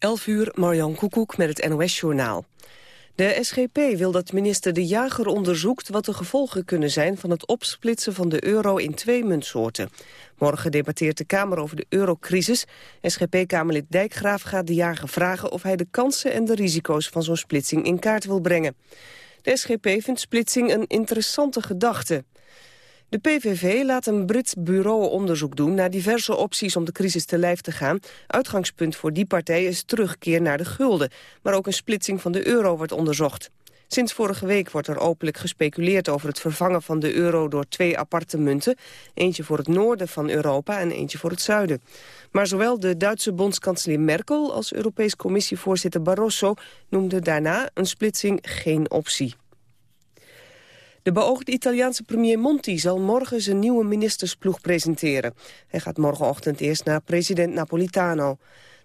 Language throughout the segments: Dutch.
11 uur, Marjan Koekoek met het NOS-journaal. De SGP wil dat minister De Jager onderzoekt wat de gevolgen kunnen zijn van het opsplitsen van de euro in twee muntsoorten. Morgen debatteert de Kamer over de eurocrisis. SGP-Kamerlid Dijkgraaf gaat De Jager vragen of hij de kansen en de risico's van zo'n splitsing in kaart wil brengen. De SGP vindt splitsing een interessante gedachte. De PVV laat een Brits bureau onderzoek doen naar diverse opties om de crisis te lijf te gaan. Uitgangspunt voor die partij is terugkeer naar de gulden. Maar ook een splitsing van de euro wordt onderzocht. Sinds vorige week wordt er openlijk gespeculeerd over het vervangen van de euro door twee aparte munten. Eentje voor het noorden van Europa en eentje voor het zuiden. Maar zowel de Duitse bondskanselier Merkel als Europees Commissievoorzitter Barroso noemden daarna een splitsing geen optie. De beoogde Italiaanse premier Monti zal morgen zijn nieuwe ministersploeg presenteren. Hij gaat morgenochtend eerst naar president Napolitano.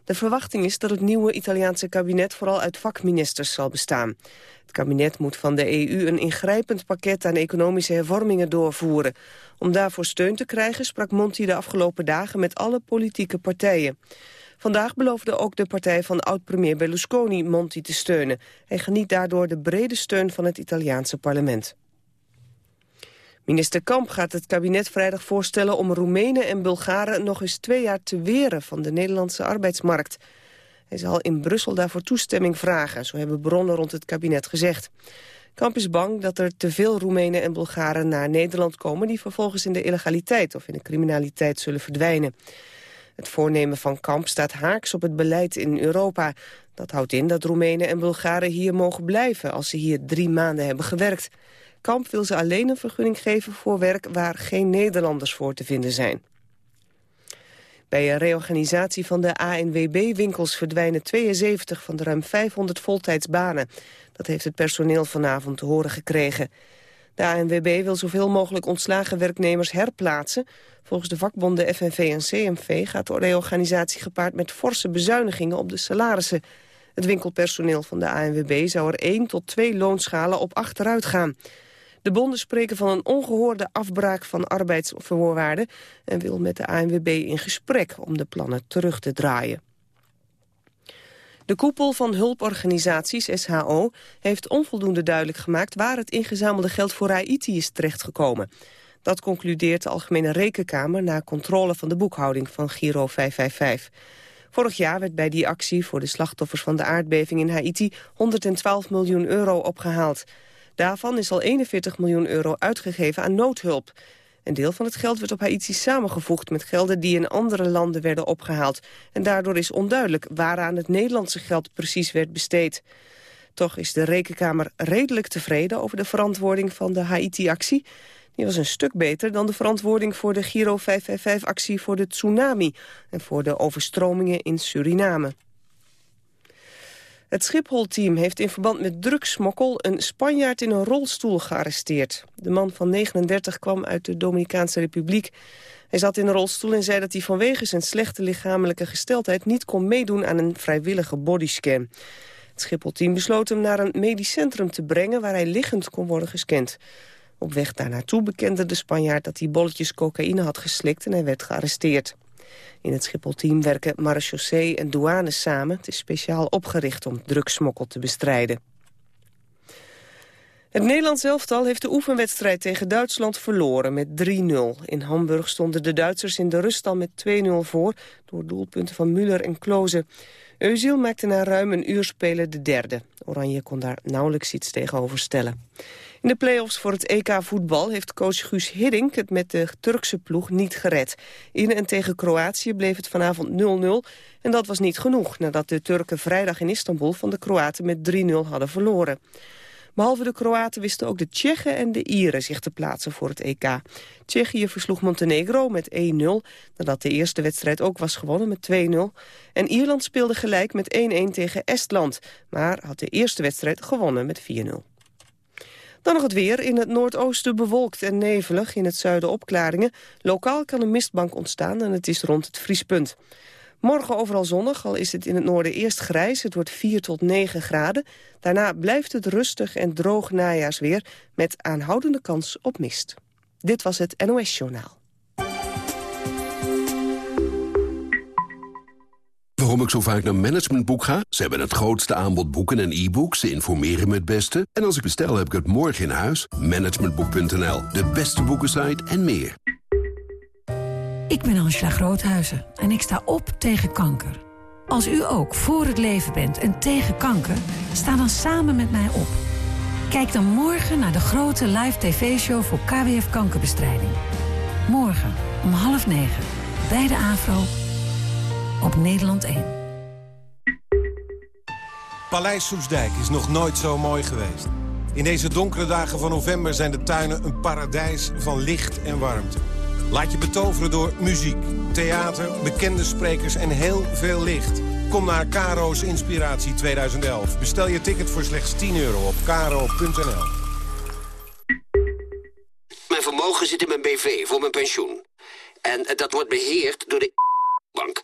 De verwachting is dat het nieuwe Italiaanse kabinet vooral uit vakministers zal bestaan. Het kabinet moet van de EU een ingrijpend pakket aan economische hervormingen doorvoeren. Om daarvoor steun te krijgen sprak Monti de afgelopen dagen met alle politieke partijen. Vandaag beloofde ook de partij van oud-premier Berlusconi Monti te steunen. Hij geniet daardoor de brede steun van het Italiaanse parlement. Minister Kamp gaat het kabinet vrijdag voorstellen om Roemenen en Bulgaren nog eens twee jaar te weren van de Nederlandse arbeidsmarkt. Hij zal in Brussel daarvoor toestemming vragen, zo hebben bronnen rond het kabinet gezegd. Kamp is bang dat er te veel Roemenen en Bulgaren naar Nederland komen... die vervolgens in de illegaliteit of in de criminaliteit zullen verdwijnen. Het voornemen van Kamp staat haaks op het beleid in Europa. Dat houdt in dat Roemenen en Bulgaren hier mogen blijven... als ze hier drie maanden hebben gewerkt. Kamp wil ze alleen een vergunning geven voor werk waar geen Nederlanders voor te vinden zijn. Bij een reorganisatie van de ANWB-winkels verdwijnen 72 van de ruim 500 voltijdsbanen. Dat heeft het personeel vanavond te horen gekregen. De ANWB wil zoveel mogelijk ontslagen werknemers herplaatsen. Volgens de vakbonden FNV en CMV gaat de reorganisatie gepaard met forse bezuinigingen op de salarissen. Het winkelpersoneel van de ANWB zou er 1 tot 2 loonschalen op achteruit gaan. De bonden spreken van een ongehoorde afbraak van arbeidsvoorwaarden... en wil met de ANWB in gesprek om de plannen terug te draaien. De koepel van hulporganisaties, SHO, heeft onvoldoende duidelijk gemaakt... waar het ingezamelde geld voor Haiti is terechtgekomen. Dat concludeert de Algemene Rekenkamer... na controle van de boekhouding van Giro 555. Vorig jaar werd bij die actie voor de slachtoffers van de aardbeving in Haiti 112 miljoen euro opgehaald. Daarvan is al 41 miljoen euro uitgegeven aan noodhulp. Een deel van het geld werd op Haiti samengevoegd met gelden die in andere landen werden opgehaald. En daardoor is onduidelijk waaraan het Nederlandse geld precies werd besteed. Toch is de Rekenkamer redelijk tevreden over de verantwoording van de Haiti-actie. Die was een stuk beter dan de verantwoording voor de Giro 555-actie voor de tsunami... en voor de overstromingen in Suriname. Het Schiphol-team heeft in verband met drugsmokkel een Spanjaard in een rolstoel gearresteerd. De man van 39 kwam uit de Dominicaanse Republiek. Hij zat in een rolstoel en zei dat hij vanwege zijn slechte lichamelijke gesteldheid niet kon meedoen aan een vrijwillige bodyscan. Het Schiphol-team besloot hem naar een medisch centrum te brengen waar hij liggend kon worden gescand. Op weg daar naartoe bekende de Spanjaard dat hij bolletjes cocaïne had geslikt en hij werd gearresteerd. In het Schiphol-team werken marechaussee en douane samen. Het is speciaal opgericht om drugsmokkel te bestrijden. Het Nederlands elftal heeft de oefenwedstrijd tegen Duitsland verloren met 3-0. In Hamburg stonden de Duitsers in de rust al met 2-0 voor... door doelpunten van Müller en Kloze. Eusiel maakte na ruim een uur spelen de derde. Oranje kon daar nauwelijks iets tegenover stellen. In de play-offs voor het EK voetbal heeft coach Guus Hiddink het met de Turkse ploeg niet gered. In en tegen Kroatië bleef het vanavond 0-0 en dat was niet genoeg nadat de Turken vrijdag in Istanbul van de Kroaten met 3-0 hadden verloren. Behalve de Kroaten wisten ook de Tsjechen en de Ieren zich te plaatsen voor het EK. Tsjechië versloeg Montenegro met 1-0, nadat de eerste wedstrijd ook was gewonnen met 2-0. En Ierland speelde gelijk met 1-1 tegen Estland, maar had de eerste wedstrijd gewonnen met 4-0. Dan nog het weer. In het noordoosten bewolkt en nevelig. In het zuiden opklaringen. Lokaal kan een mistbank ontstaan en het is rond het vriespunt. Morgen overal zonnig, al is het in het noorden eerst grijs. Het wordt 4 tot 9 graden. Daarna blijft het rustig en droog najaarsweer... met aanhoudende kans op mist. Dit was het NOS Journaal. Waarom ik zo vaak naar Managementboek ga? Ze hebben het grootste aanbod boeken en e-books. Ze informeren me het beste. En als ik bestel, heb ik het morgen in huis. Managementboek.nl, de beste boekensite en meer. Ik ben Angela Groothuizen en ik sta op tegen kanker. Als u ook voor het leven bent en tegen kanker, sta dan samen met mij op. Kijk dan morgen naar de grote live tv-show voor KWF Kankerbestrijding. Morgen om half negen bij de AVRO op Nederland 1. Paleis Soesdijk is nog nooit zo mooi geweest. In deze donkere dagen van november zijn de tuinen een paradijs van licht en warmte. Laat je betoveren door muziek, theater, bekende sprekers en heel veel licht. Kom naar Caro's Inspiratie 2011. Bestel je ticket voor slechts 10 euro op caro.nl. Mijn vermogen zit in mijn BV voor mijn pensioen. En dat wordt beheerd door de bank.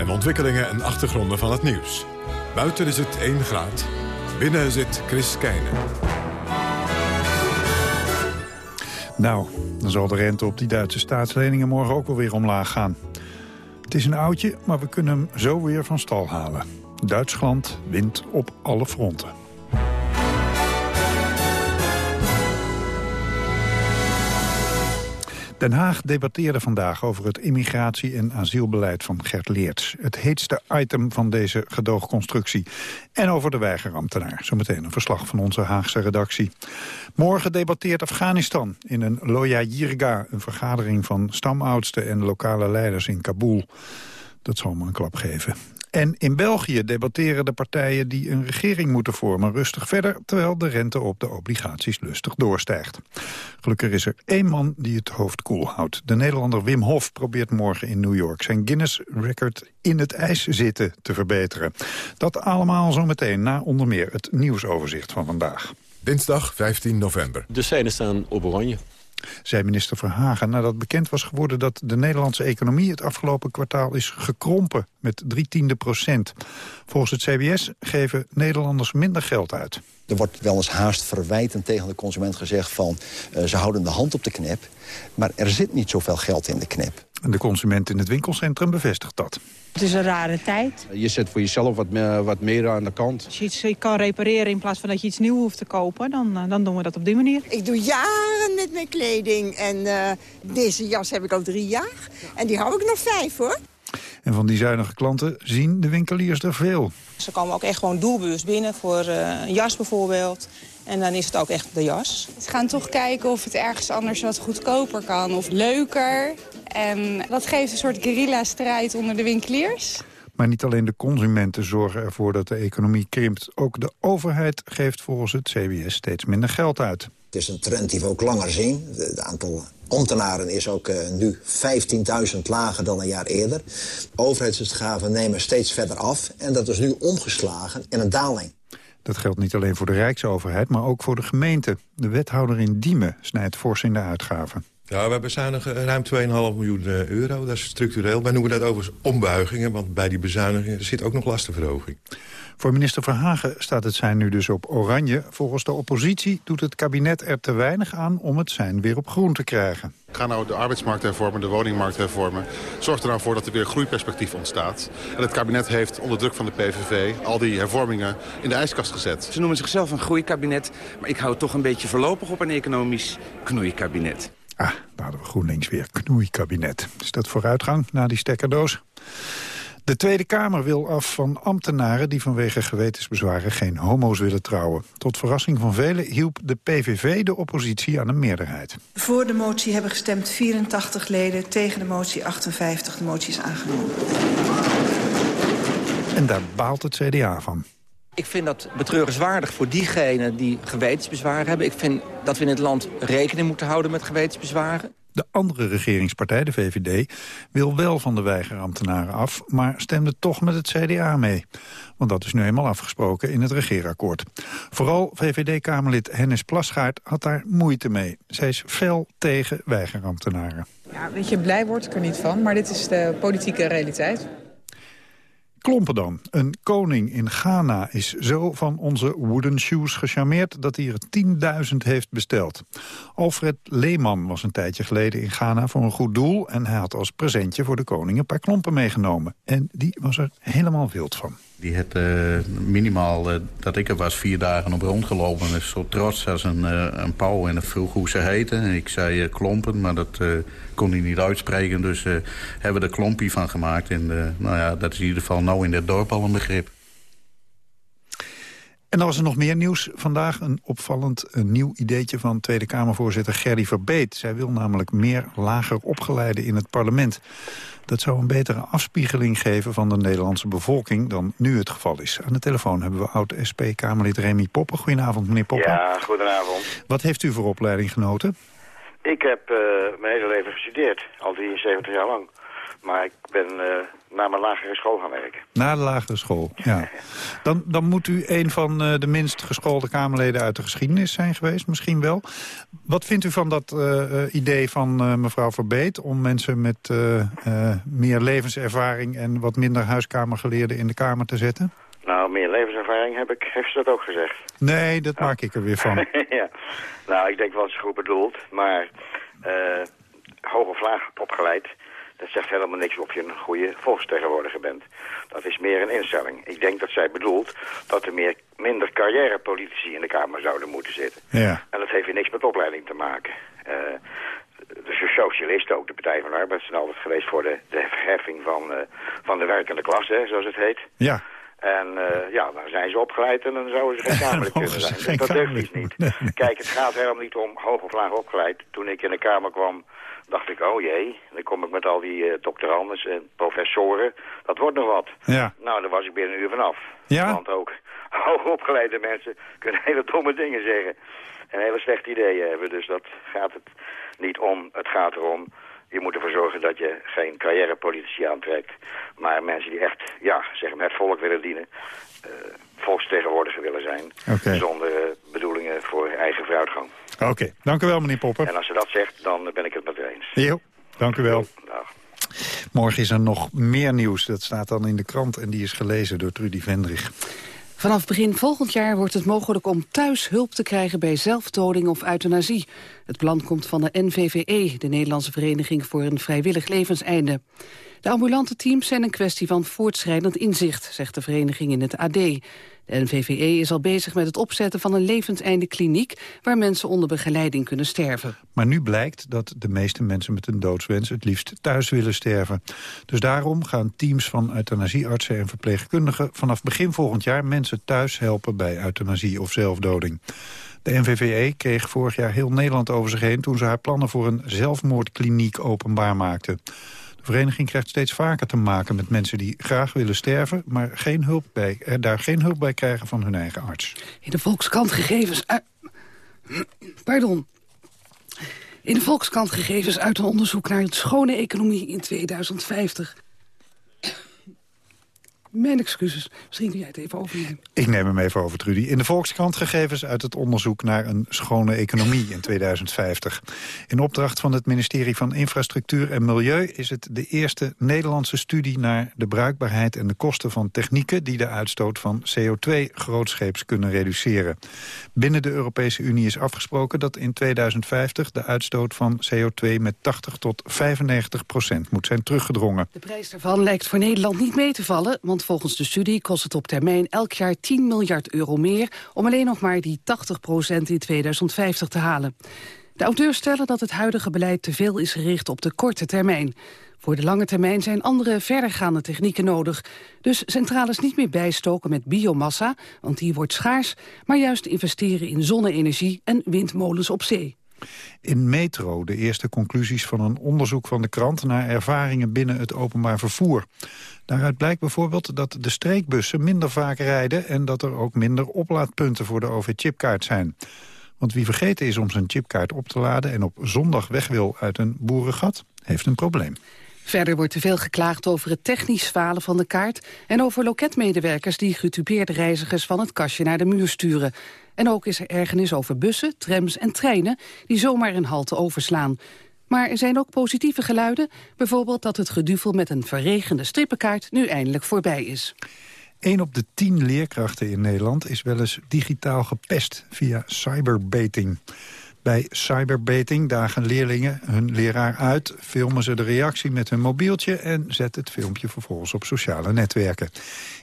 en ontwikkelingen en achtergronden van het nieuws. Buiten is het 1 graad. Binnen zit Chris Keijnen. Nou, dan zal de rente op die Duitse staatsleningen morgen ook wel weer omlaag gaan. Het is een oudje, maar we kunnen hem zo weer van stal halen. Duitsland wint op alle fronten. Den Haag debatteerde vandaag over het immigratie- en asielbeleid van Gert Leerts. Het heetste item van deze gedoogconstructie. En over de weigerambtenaar. Zometeen een verslag van onze Haagse redactie. Morgen debatteert Afghanistan in een Loya Jirga... een vergadering van stamoudsten en lokale leiders in Kabul. Dat zal me een klap geven. En in België debatteren de partijen die een regering moeten vormen rustig verder, terwijl de rente op de obligaties lustig doorstijgt. Gelukkig is er één man die het hoofd koel houdt. De Nederlander Wim Hof probeert morgen in New York zijn Guinness-record in het ijs zitten te verbeteren. Dat allemaal zometeen na onder meer het nieuwsoverzicht van vandaag. Dinsdag 15 november. De seinen staan op oranje zei minister Verhagen nadat bekend was geworden dat de Nederlandse economie het afgelopen kwartaal is gekrompen met drie tiende procent. Volgens het CBS geven Nederlanders minder geld uit. Er wordt wel eens haast verwijtend tegen de consument gezegd van uh, ze houden de hand op de knip. Maar er zit niet zoveel geld in de knip. En de consument in het winkelcentrum bevestigt dat. Het is een rare tijd. Je zet voor jezelf wat meer, wat meer aan de kant. Als je iets kan repareren in plaats van dat je iets nieuws hoeft te kopen... dan, eh, dan doen we dat op die manier. Ik doe jaren met mijn kleding. En uh, deze jas heb ik al drie jaar. En die hou ik nog vijf, hoor. En van die zuinige klanten zien de winkeliers er veel. Ze komen ook echt gewoon doelbewust binnen voor uh, een jas bijvoorbeeld. En dan is het ook echt de jas. Ze gaan toch kijken of het ergens anders wat goedkoper kan of leuker. En dat geeft een soort guerrilla-strijd onder de winkeliers. Maar niet alleen de consumenten zorgen ervoor dat de economie krimpt. Ook de overheid geeft volgens het CBS steeds minder geld uit. Het is een trend die we ook langer zien. Het aantal ambtenaren is ook uh, nu 15.000 lager dan een jaar eerder. Overheidsuitgaven nemen steeds verder af. En dat is nu omgeslagen in een daling. Dat geldt niet alleen voor de Rijksoverheid, maar ook voor de gemeente. De wethouder in Diemen snijdt fors in de uitgaven. Ja, we bezuinigen ruim 2,5 miljoen eh, euro. Dat is structureel. Wij noemen dat overigens ombuigingen, want bij die bezuinigingen zit ook nog lastenverhoging. Voor minister Verhagen staat het zijn nu dus op oranje. Volgens de oppositie doet het kabinet er te weinig aan om het zijn weer op groen te krijgen. Ga nou de arbeidsmarkt hervormen, de woningmarkt hervormen. Zorg er nou voor dat er weer groeiperspectief ontstaat. En het kabinet heeft onder druk van de PVV al die hervormingen in de ijskast gezet. Ze noemen zichzelf een groeikabinet, maar ik hou toch een beetje voorlopig op een economisch knoeikabinet. Ah, daar hadden we GroenLinks weer knoeikabinet. Is dat vooruitgang na die stekkerdoos? De Tweede Kamer wil af van ambtenaren die vanwege gewetensbezwaren geen homo's willen trouwen. Tot verrassing van velen hielp de PVV de oppositie aan een meerderheid. Voor de motie hebben gestemd 84 leden, tegen de motie 58. De motie is aangenomen. En daar baalt het CDA van. Ik vind dat betreurenswaardig voor diegenen die gewetensbezwaren hebben. Ik vind dat we in het land rekening moeten houden met gewetensbezwaren. De andere regeringspartij, de VVD, wil wel van de weigerambtenaren af... maar stemde toch met het CDA mee. Want dat is nu eenmaal afgesproken in het regeerakkoord. Vooral VVD-Kamerlid Hennis Plasgaard had daar moeite mee. Zij is fel tegen weigerambtenaren. Ja, weet je, blij wordt ik er niet van, maar dit is de politieke realiteit. Klompen dan. Een koning in Ghana is zo van onze wooden shoes gecharmeerd... dat hij er 10.000 heeft besteld. Alfred Leeman was een tijdje geleden in Ghana voor een goed doel... en hij had als presentje voor de koning een paar klompen meegenomen. En die was er helemaal wild van. Die had uh, minimaal, uh, dat ik er was, vier dagen op rondgelopen. En zo trots als een, uh, een pauw en vroeg hoe ze heten. En ik zei klompen, maar dat kon hij niet uitspreken. Dus hebben we er klompie van gemaakt. En nou ja, dat is in ieder geval nou in dit dorp al een begrip. En dan was er nog meer nieuws. Vandaag een opvallend een nieuw ideetje van Tweede Kamervoorzitter Gerry Verbeet. Zij wil namelijk meer lager opgeleiden in het parlement. Dat zou een betere afspiegeling geven van de Nederlandse bevolking dan nu het geval is. Aan de telefoon hebben we oud-SP-Kamerlid Remy Poppen. Goedenavond, meneer Poppen. Ja, goedenavond. Wat heeft u voor opleiding genoten? Ik heb uh, mijn hele leven gestudeerd, al 73 jaar lang. Maar ik ben uh, naar mijn lagere school gaan werken. Na de lagere school, ja. Dan, dan moet u een van uh, de minst geschoolde Kamerleden uit de geschiedenis zijn geweest, misschien wel. Wat vindt u van dat uh, idee van mevrouw Verbeet... om mensen met meer levenservaring en wat minder huiskamergeleerden in de Kamer te zetten? Nou, meer levenservaring heb ik, heeft ze dat ook gezegd. Nee, dat maak ik er weer van. ja. Nou, ik denk wel eens goed bedoeld, maar hoog of laag opgeleid dat zegt helemaal niks of je een goede volksvertegenwoordiger bent. Dat is meer een instelling. Ik denk dat zij bedoelt dat er meer, minder carrièrepolitici in de Kamer zouden moeten zitten. Ja. En dat heeft hier niks met opleiding te maken. Uh, de socialisten, ook de Partij van de Arbeid, zijn altijd geweest voor de, de verheffing van, uh, van de werkende klasse, zoals het heet. Ja. En uh, ja, dan zijn ze opgeleid en dan zouden ze geen Kamerlid kunnen zijn. dat durft iets niet. Kijk, het gaat helemaal niet om hoog of laag opgeleid. Toen ik in de Kamer kwam, dacht ik, oh jee, dan kom ik met al die uh, doctoranders en professoren. Dat wordt nog wat. Ja. Nou, daar was ik binnen een uur vanaf. Ja? Want ook hoogopgeleide mensen kunnen hele domme dingen zeggen. En hele slechte ideeën hebben. Dus dat gaat het niet om. Het gaat erom, je moet ervoor zorgen dat je geen carrièrepolitici aantrekt. Maar mensen die echt, ja, zeg maar, het volk willen dienen. Uh, volksvertegenwoordiger willen zijn. Okay. Zonder uh, bedoelingen voor eigen vooruitgang. Oké, okay. dank u wel meneer Popper. En als ze dat zegt, dan ben ik het met u eens. Jo, dank u wel. Dag. Morgen is er nog meer nieuws. Dat staat dan in de krant en die is gelezen door Trudy Vendrich. Vanaf begin volgend jaar wordt het mogelijk om thuis hulp te krijgen bij zelfdoding of euthanasie. Het plan komt van de NVVE, de Nederlandse Vereniging voor een Vrijwillig Levenseinde. De ambulante teams zijn een kwestie van voortschrijdend inzicht, zegt de vereniging in het AD. De NVVE is al bezig met het opzetten van een levenseinde kliniek... waar mensen onder begeleiding kunnen sterven. Maar nu blijkt dat de meeste mensen met een doodswens... het liefst thuis willen sterven. Dus daarom gaan teams van euthanasieartsen en verpleegkundigen... vanaf begin volgend jaar mensen thuis helpen bij euthanasie of zelfdoding. De NVVE kreeg vorig jaar heel Nederland over zich heen... toen ze haar plannen voor een zelfmoordkliniek openbaar maakte. De vereniging krijgt steeds vaker te maken met mensen die graag willen sterven... maar geen hulp bij, er daar geen hulp bij krijgen van hun eigen arts. In de Volkskrant gegevens... Uit... Pardon. In de Volkskrant gegevens uit een onderzoek naar een schone economie in 2050... Mijn excuses. Misschien kun jij het even overnemen. Ik neem hem even over, Trudy. In de Volkskrant gegevens uit het onderzoek naar een schone economie in 2050. In opdracht van het ministerie van Infrastructuur en Milieu... is het de eerste Nederlandse studie naar de bruikbaarheid en de kosten van technieken... die de uitstoot van CO2 grootscheeps kunnen reduceren. Binnen de Europese Unie is afgesproken dat in 2050... de uitstoot van CO2 met 80 tot 95 procent moet zijn teruggedrongen. De prijs daarvan lijkt voor Nederland niet mee te vallen... want volgens de studie kost het op termijn elk jaar 10 miljard euro meer... om alleen nog maar die 80 procent in 2050 te halen. De auteurs stellen dat het huidige beleid te veel is gericht op de korte termijn. Voor de lange termijn zijn andere verdergaande technieken nodig. Dus centrales niet meer bijstoken met biomassa, want die wordt schaars... maar juist investeren in zonne-energie en windmolens op zee. In Metro de eerste conclusies van een onderzoek van de krant... naar ervaringen binnen het openbaar vervoer. Daaruit blijkt bijvoorbeeld dat de streekbussen minder vaak rijden... en dat er ook minder oplaadpunten voor de OV-chipkaart zijn. Want wie vergeten is om zijn chipkaart op te laden... en op zondag weg wil uit een boerengat, heeft een probleem. Verder wordt te veel geklaagd over het technisch falen van de kaart... en over loketmedewerkers die getupeerde reizigers van het kastje naar de muur sturen. En ook is er ergernis over bussen, trams en treinen... die zomaar een halte overslaan. Maar er zijn ook positieve geluiden. Bijvoorbeeld dat het geduvel met een verregende strippenkaart nu eindelijk voorbij is. Een op de tien leerkrachten in Nederland is wel eens digitaal gepest via cyberbaiting. Bij cyberbaiting dagen leerlingen hun leraar uit, filmen ze de reactie met hun mobieltje en zetten het filmpje vervolgens op sociale netwerken.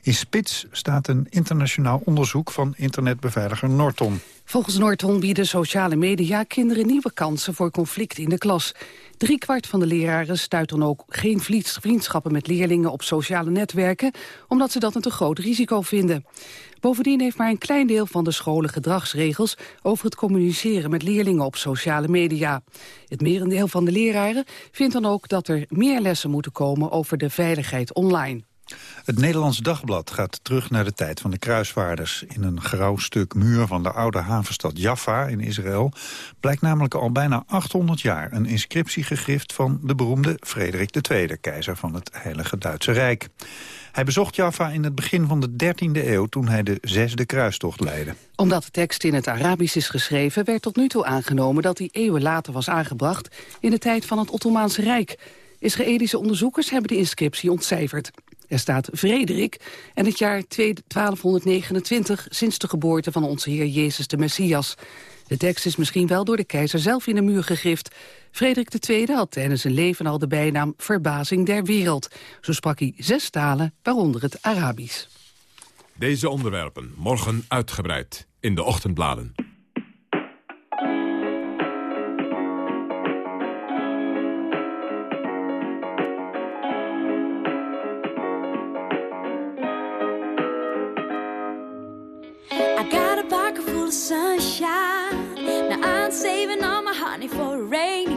In Spits staat een internationaal onderzoek van internetbeveiliger Norton. Volgens Norton bieden sociale media kinderen nieuwe kansen voor conflict in de klas. Driekwart van de leraren stuit dan ook geen vriendschappen met leerlingen op sociale netwerken, omdat ze dat een te groot risico vinden. Bovendien heeft maar een klein deel van de scholen gedragsregels over het communiceren met leerlingen op sociale media. Het merendeel van de leraren vindt dan ook dat er meer lessen moeten komen over de veiligheid online. Het Nederlands Dagblad gaat terug naar de tijd van de kruisvaarders. In een grauw stuk muur van de oude havenstad Jaffa in Israël... blijkt namelijk al bijna 800 jaar een inscriptiegegrift van de beroemde Frederik II... keizer van het Heilige Duitse Rijk. Hij bezocht Jaffa in het begin van de 13e eeuw... toen hij de zesde kruistocht leidde. Omdat de tekst in het Arabisch is geschreven... werd tot nu toe aangenomen dat hij eeuwen later was aangebracht... in de tijd van het Ottomaanse Rijk... Israëlische onderzoekers hebben de inscriptie ontcijferd. Er staat Frederik en het jaar 1229 sinds de geboorte van onze Heer Jezus de Messias. De tekst is misschien wel door de keizer zelf in de muur gegrift. Frederik II had tijdens zijn leven al de bijnaam Verbazing der Wereld. Zo sprak hij zes talen, waaronder het Arabisch. Deze onderwerpen morgen uitgebreid in de ochtendbladen.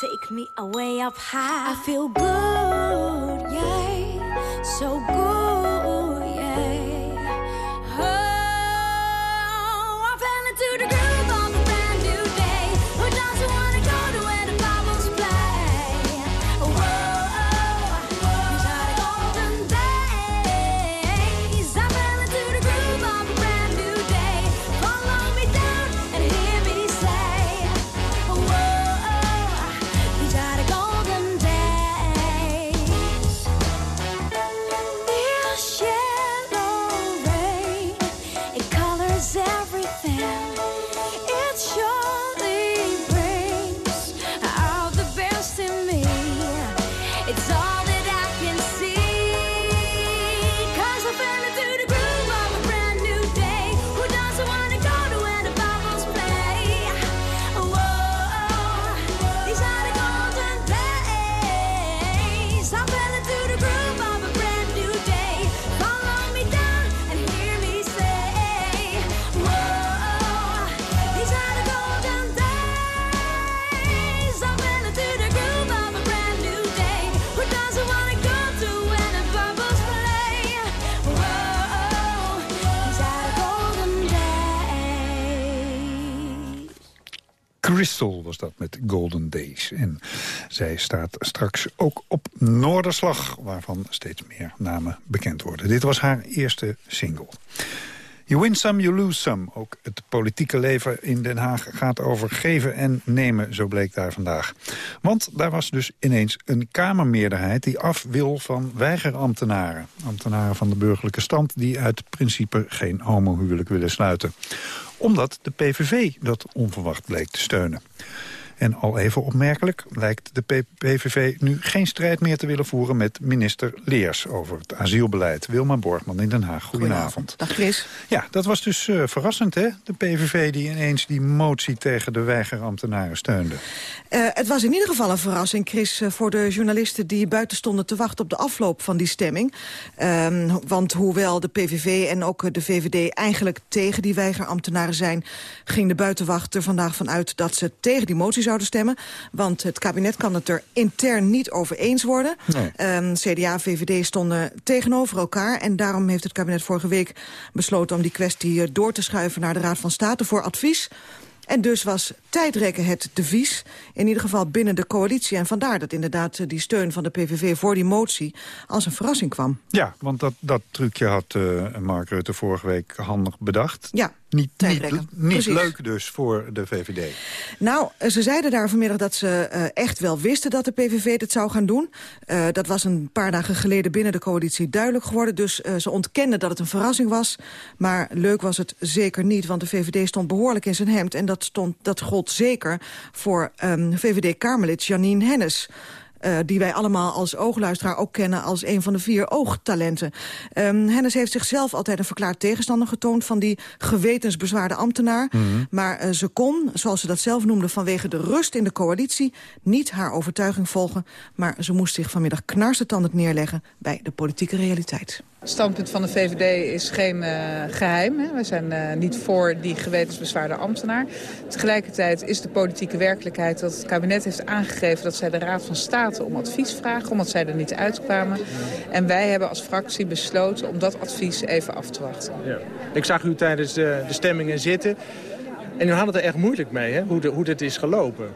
take me away up high. I feel good, Crystal was dat met Golden Days. En zij staat straks ook op Noorderslag... waarvan steeds meer namen bekend worden. Dit was haar eerste single. You win some, you lose some. Ook het politieke leven in Den Haag gaat over geven en nemen, zo bleek daar vandaag. Want daar was dus ineens een Kamermeerderheid die af wil van weigerambtenaren. Ambtenaren van de burgerlijke stand die uit principe geen homohuwelijk willen sluiten. Omdat de PVV dat onverwacht bleek te steunen. En al even opmerkelijk lijkt de PVV nu geen strijd meer te willen voeren met minister Leers over het asielbeleid. Wilma Borgman in Den Haag. Goedenavond. Dag Chris. Ja, dat was dus uh, verrassend hè, de PVV die ineens die motie tegen de weigerambtenaren steunde. Uh, het was in ieder geval een verrassing, Chris, uh, voor de journalisten die buiten stonden te wachten op de afloop van die stemming. Uh, want hoewel de PVV en ook de VVD eigenlijk tegen die weigerambtenaren zijn, ging de buitenwacht er vandaag vanuit dat ze tegen die motie zouden stemmen. Want het kabinet kan het er intern niet over eens worden. Nee. Um, CDA en VVD stonden tegenover elkaar. En daarom heeft het kabinet vorige week besloten om die kwestie door te schuiven naar de Raad van State voor advies. En dus was tijdrekken het devies, in ieder geval binnen de coalitie. En vandaar dat inderdaad die steun van de PVV voor die motie als een verrassing kwam. Ja, want dat, dat trucje had uh, Mark Rutte vorige week handig bedacht. Ja, niet, niet, niet leuk dus voor de VVD. Nou, ze zeiden daar vanmiddag dat ze uh, echt wel wisten dat de PVV dit zou gaan doen. Uh, dat was een paar dagen geleden binnen de coalitie duidelijk geworden. Dus uh, ze ontkenden dat het een verrassing was. Maar leuk was het zeker niet, want de VVD stond behoorlijk in zijn hemd. En dat, stond, dat gold zeker voor um, VVD-Kamerlid Janine Hennis. Uh, die wij allemaal als oogluisteraar ook kennen als een van de vier oogtalenten. Um, Hennis heeft zichzelf altijd een verklaard tegenstander getoond van die gewetensbezwaarde ambtenaar. Mm -hmm. Maar uh, ze kon, zoals ze dat zelf noemde, vanwege de rust in de coalitie niet haar overtuiging volgen. Maar ze moest zich vanmiddag knarsetandend neerleggen bij de politieke realiteit. Het standpunt van de VVD is geen uh, geheim. Hè. We zijn uh, niet voor die gewetensbezwaarde ambtenaar. Tegelijkertijd is de politieke werkelijkheid dat het kabinet heeft aangegeven... dat zij de Raad van State om advies vragen, omdat zij er niet uitkwamen. En wij hebben als fractie besloten om dat advies even af te wachten. Ja. Ik zag u tijdens de, de stemmingen zitten. En u had het er echt moeilijk mee, hè? Hoe, hoe dit is gelopen.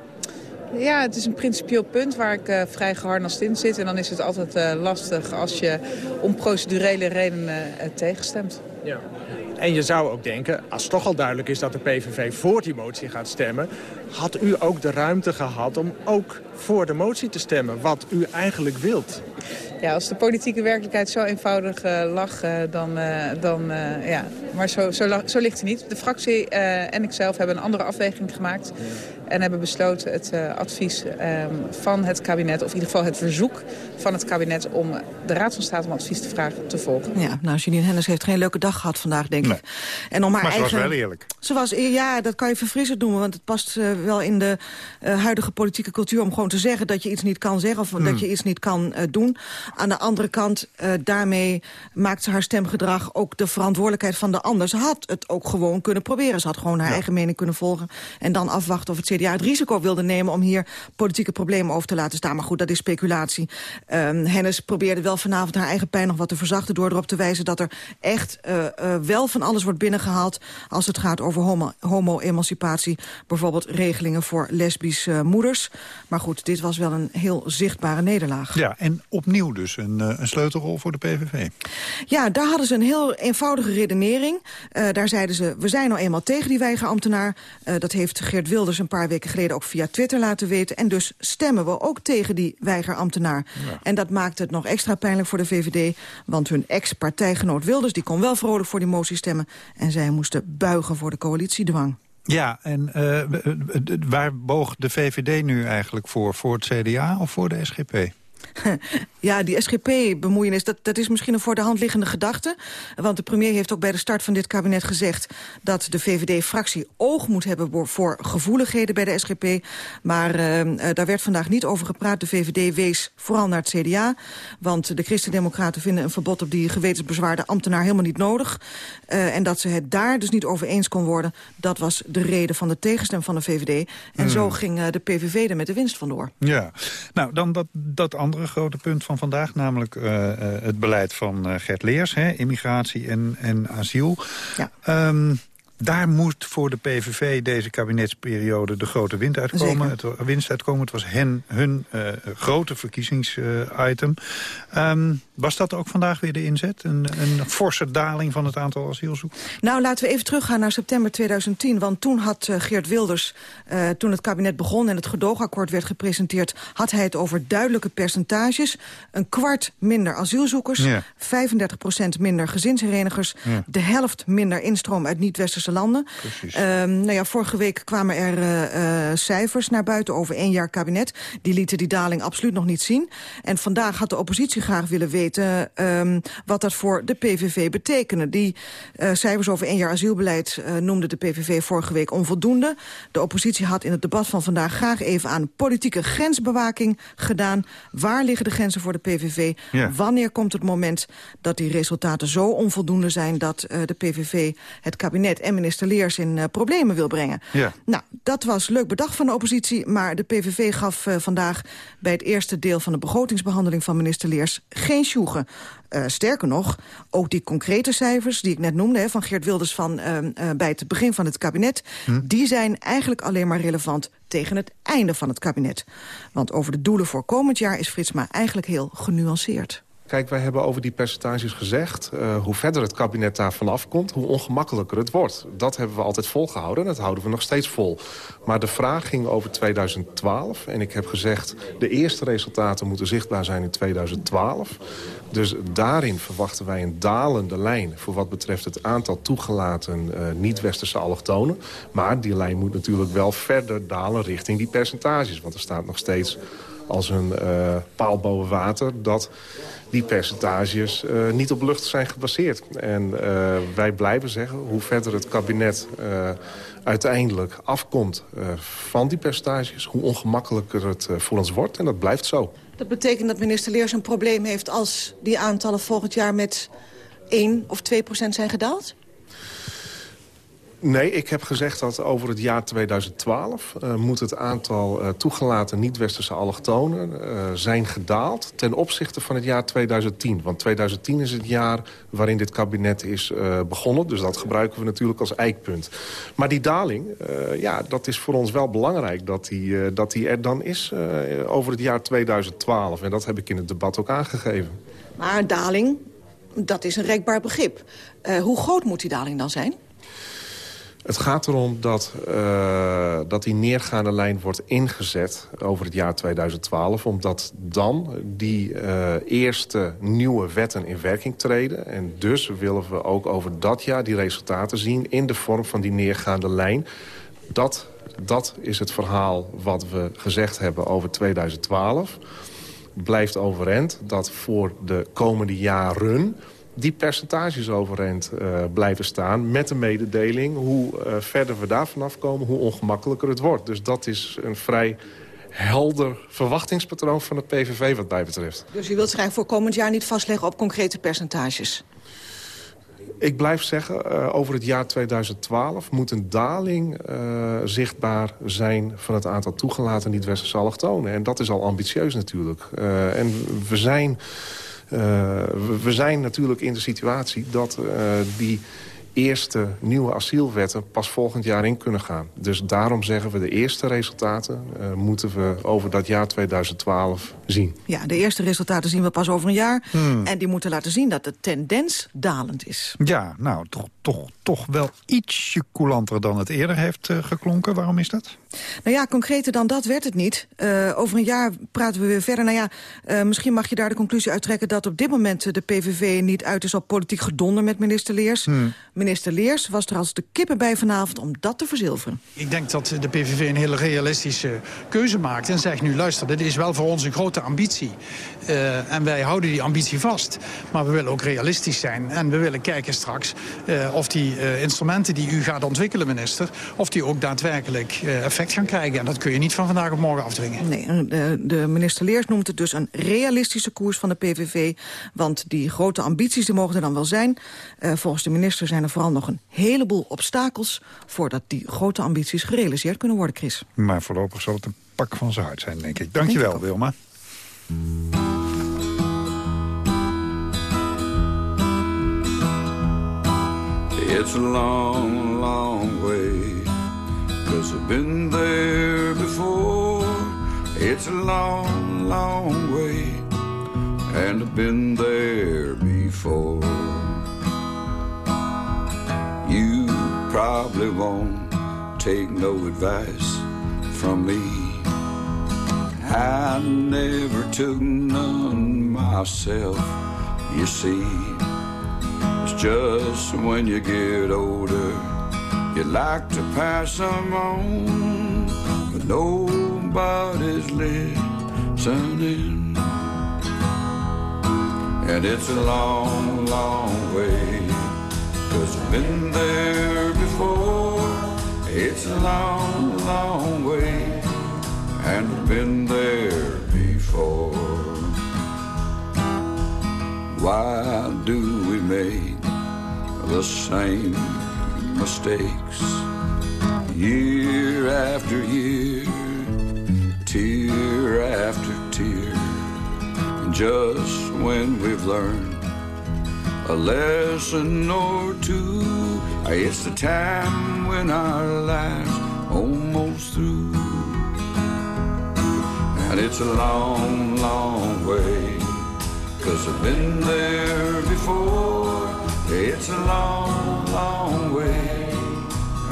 Ja, het is een principieel punt waar ik uh, vrij geharnast in zit. En dan is het altijd uh, lastig als je om procedurele redenen uh, tegenstemt. Ja. En je zou ook denken, als het toch al duidelijk is dat de PVV voor die motie gaat stemmen... had u ook de ruimte gehad om ook voor de motie te stemmen, wat u eigenlijk wilt. Ja, als de politieke werkelijkheid zo eenvoudig uh, lag, uh, dan... Uh, dan ja. Maar zo, zo, zo ligt het niet. De fractie en ikzelf hebben een andere afweging gemaakt. En hebben besloten het advies van het kabinet, of in ieder geval het verzoek van het kabinet... om de Raad van State om advies te vragen te volgen. Ja, nou, Janine Hennis heeft geen leuke dag gehad vandaag, denk ik. En om haar maar eigen... ze was wel eerlijk. Ze was, ja, dat kan je verfrissend noemen, want het past wel in de huidige politieke cultuur... om gewoon te zeggen dat je iets niet kan zeggen of hmm. dat je iets niet kan uh, doen. Aan de andere kant, uh, daarmee maakt ze haar stemgedrag ook de verantwoordelijkheid van de ander. Ze had het ook gewoon kunnen proberen. Ze had gewoon haar ja. eigen mening kunnen volgen en dan afwachten of het CDA het risico wilde nemen om hier politieke problemen over te laten staan. Maar goed, dat is speculatie. Um, Hennis probeerde wel vanavond haar eigen pijn nog wat te verzachten door erop te wijzen dat er echt uh, uh, wel van alles wordt binnengehaald als het gaat over homo-emancipatie. Homo bijvoorbeeld regelingen voor lesbische moeders. Maar goed, dit was wel een heel zichtbare nederlaag. Ja, en opnieuw dus een, een sleutelrol voor de PVV. Ja, daar hadden ze een heel eenvoudige redenering. Uh, daar zeiden ze, we zijn nou eenmaal tegen die weigerambtenaar. Uh, dat heeft Geert Wilders een paar weken geleden ook via Twitter laten weten. En dus stemmen we ook tegen die weigerambtenaar. Ja. En dat maakt het nog extra pijnlijk voor de VVD. Want hun ex-partijgenoot Wilders, die kon wel vrolijk voor die motie stemmen. En zij moesten buigen voor de coalitiedwang. Ja, en uh, waar boog de VVD nu eigenlijk voor? Voor het CDA of voor de SGP? Ja, die SGP-bemoeienis, dat, dat is misschien een voor de hand liggende gedachte. Want de premier heeft ook bij de start van dit kabinet gezegd... dat de VVD-fractie oog moet hebben voor gevoeligheden bij de SGP. Maar uh, daar werd vandaag niet over gepraat. De VVD wees vooral naar het CDA. Want de Christen-Democraten vinden een verbod op die gewetensbezwaarde ambtenaar helemaal niet nodig. Uh, en dat ze het daar dus niet over eens kon worden... dat was de reden van de tegenstem van de VVD. En mm. zo ging uh, de PVV er met de winst vandoor. Ja, nou dan dat, dat andere grote punt van vandaag, namelijk uh, het beleid van uh, Gert Leers, hè, immigratie en, en asiel. Ja. Um, daar moet voor de PVV deze kabinetsperiode de grote wind uitkomen. Het, winst uitkomen. Het was hen, hun grote verkiezingsitem. Um, was dat ook vandaag weer de inzet? Een, een forse daling van het aantal asielzoekers? Nou, laten we even teruggaan naar september 2010. Want toen had uh, Geert Wilders, uh, toen het kabinet begon... en het gedoogakkoord werd gepresenteerd... had hij het over duidelijke percentages. Een kwart minder asielzoekers, ja. 35% minder gezinsherenigers... Ja. de helft minder instroom uit niet-westerse landen. Um, nou ja, vorige week kwamen er uh, cijfers naar buiten over één jaar kabinet. Die lieten die daling absoluut nog niet zien. En vandaag had de oppositie graag willen weten... Um, wat dat voor de PVV betekende. Die uh, cijfers over één jaar asielbeleid uh, noemde de PVV vorige week onvoldoende. De oppositie had in het debat van vandaag graag even aan politieke grensbewaking gedaan. Waar liggen de grenzen voor de PVV? Ja. Wanneer komt het moment dat die resultaten zo onvoldoende zijn... dat uh, de PVV het kabinet en minister Leers in problemen wil brengen? Ja. Nou, dat was leuk bedacht van de oppositie... maar de PVV gaf vandaag bij het eerste deel van de begrotingsbehandeling van minister Leers geen Uh, sterker nog, ook die concrete cijfers die ik net noemde... Hè, van Geert Wilders van, uh, uh, bij het begin van het kabinet... Hm. die zijn eigenlijk alleen maar relevant tegen het einde van het kabinet. Want over de doelen voor komend jaar is Fritsma eigenlijk heel genuanceerd. Kijk, wij hebben over die percentages gezegd... Uh, hoe verder het kabinet daarvan afkomt, hoe ongemakkelijker het wordt. Dat hebben we altijd volgehouden en dat houden we nog steeds vol. Maar de vraag ging over 2012. En ik heb gezegd, de eerste resultaten moeten zichtbaar zijn in 2012. Dus daarin verwachten wij een dalende lijn... voor wat betreft het aantal toegelaten uh, niet-westerse allochtonen. Maar die lijn moet natuurlijk wel verder dalen richting die percentages. Want er staat nog steeds als een uh, water... dat die percentages uh, niet op lucht zijn gebaseerd. En uh, wij blijven zeggen, hoe verder het kabinet uh, uiteindelijk afkomt van die percentages... hoe ongemakkelijker het voor ons wordt. En dat blijft zo. Dat betekent dat minister Leers een probleem heeft... als die aantallen volgend jaar met 1 of 2 procent zijn gedaald? Nee, ik heb gezegd dat over het jaar 2012 uh, moet het aantal uh, toegelaten niet-westerse allochtonen uh, zijn gedaald ten opzichte van het jaar 2010. Want 2010 is het jaar waarin dit kabinet is begonnen. Dus dat gebruiken we natuurlijk als eikpunt. Maar die daling, ja, dat is voor ons wel belangrijk dat die, dat die er dan is over het jaar 2012. En dat heb ik in het debat ook aangegeven. Maar een daling, dat is een rekbaar begrip. hoe groot moet die daling dan zijn? Het gaat erom dat, uh, dat die neergaande lijn wordt ingezet over het jaar 2012. Omdat dan die uh, eerste nieuwe wetten in werking treden. En dus willen we ook over dat jaar die resultaten zien in de vorm van die neergaande lijn. Dat, dat is het verhaal wat we gezegd hebben over 2012. Blijft overeind dat voor de komende jaren die percentages overeind uh, blijven staan... met de mededeling hoe uh, verder we daar vanaf komen... hoe ongemakkelijker het wordt. Dus dat is een vrij helder verwachtingspatroon van het PVV wat mij betreft. Dus u wilt zich voor komend jaar niet vastleggen op concrete percentages? Ik blijf zeggen, uh, over het jaar 2012 moet een daling uh, zichtbaar zijn... van het aantal toegelaten niet-westerse allochtonen. En dat is al ambitieus natuurlijk. Uh, en we zijn... Uh, we zijn natuurlijk in de situatie dat uh, die eerste nieuwe asielwetten pas volgend jaar in kunnen gaan. Dus daarom zeggen we de eerste resultaten uh, moeten we over dat jaar 2012 zien. Ja, de eerste resultaten zien we pas over een jaar. Hmm. En die moeten laten zien dat de tendens dalend is. Ja, nou, toch, toch, toch wel ietsje coulanter dan het eerder heeft uh, geklonken. Waarom is dat? Nou ja, concreter dan dat werd het niet. Uh, over een jaar praten we weer verder. Nou ja, uh, misschien mag je daar de conclusie uittrekken... dat op dit moment de PVV niet uit is op politiek gedonder met minister Leers. Hmm. Minister Leers was er als de kippen bij vanavond om dat te verzilveren. Ik denk dat de PVV een hele realistische keuze maakt en zegt nu... luister, dit is wel voor ons een grote ambitie. Uh, en wij houden die ambitie vast. Maar we willen ook realistisch zijn. En we willen kijken straks of die instrumenten die u gaat ontwikkelen, minister... of die ook daadwerkelijk effect gaan krijgen. En dat kun je niet van vandaag op morgen afdwingen. Nee, de, de minister Leers noemt het dus een realistische koers van de PVV. Want die grote ambities die mogen er dan wel zijn. Uh, volgens de minister zijn er vooral nog een heleboel obstakels... voordat die grote ambities gerealiseerd kunnen worden, Chris. Maar voorlopig zal het een pak van zijn hart zijn, denk ik. Dankjewel, denk Wilma. It's a long long way. Cause I've been there before. It's a long, long way. And I've been there before. You probably won't take no advice from me. I never took none myself, you see. It's just when you get older, you like to pass them on, but nobody's listening. And it's a long, long way, cause I've been there before. It's a long, long way, and been there before. Why do we make the same mistakes year after year, tear after tear? Just when we've learned a lesson or two, it's the time when our lives almost through. And it's a long, long way. Cause I've been there before. It's a long, long way.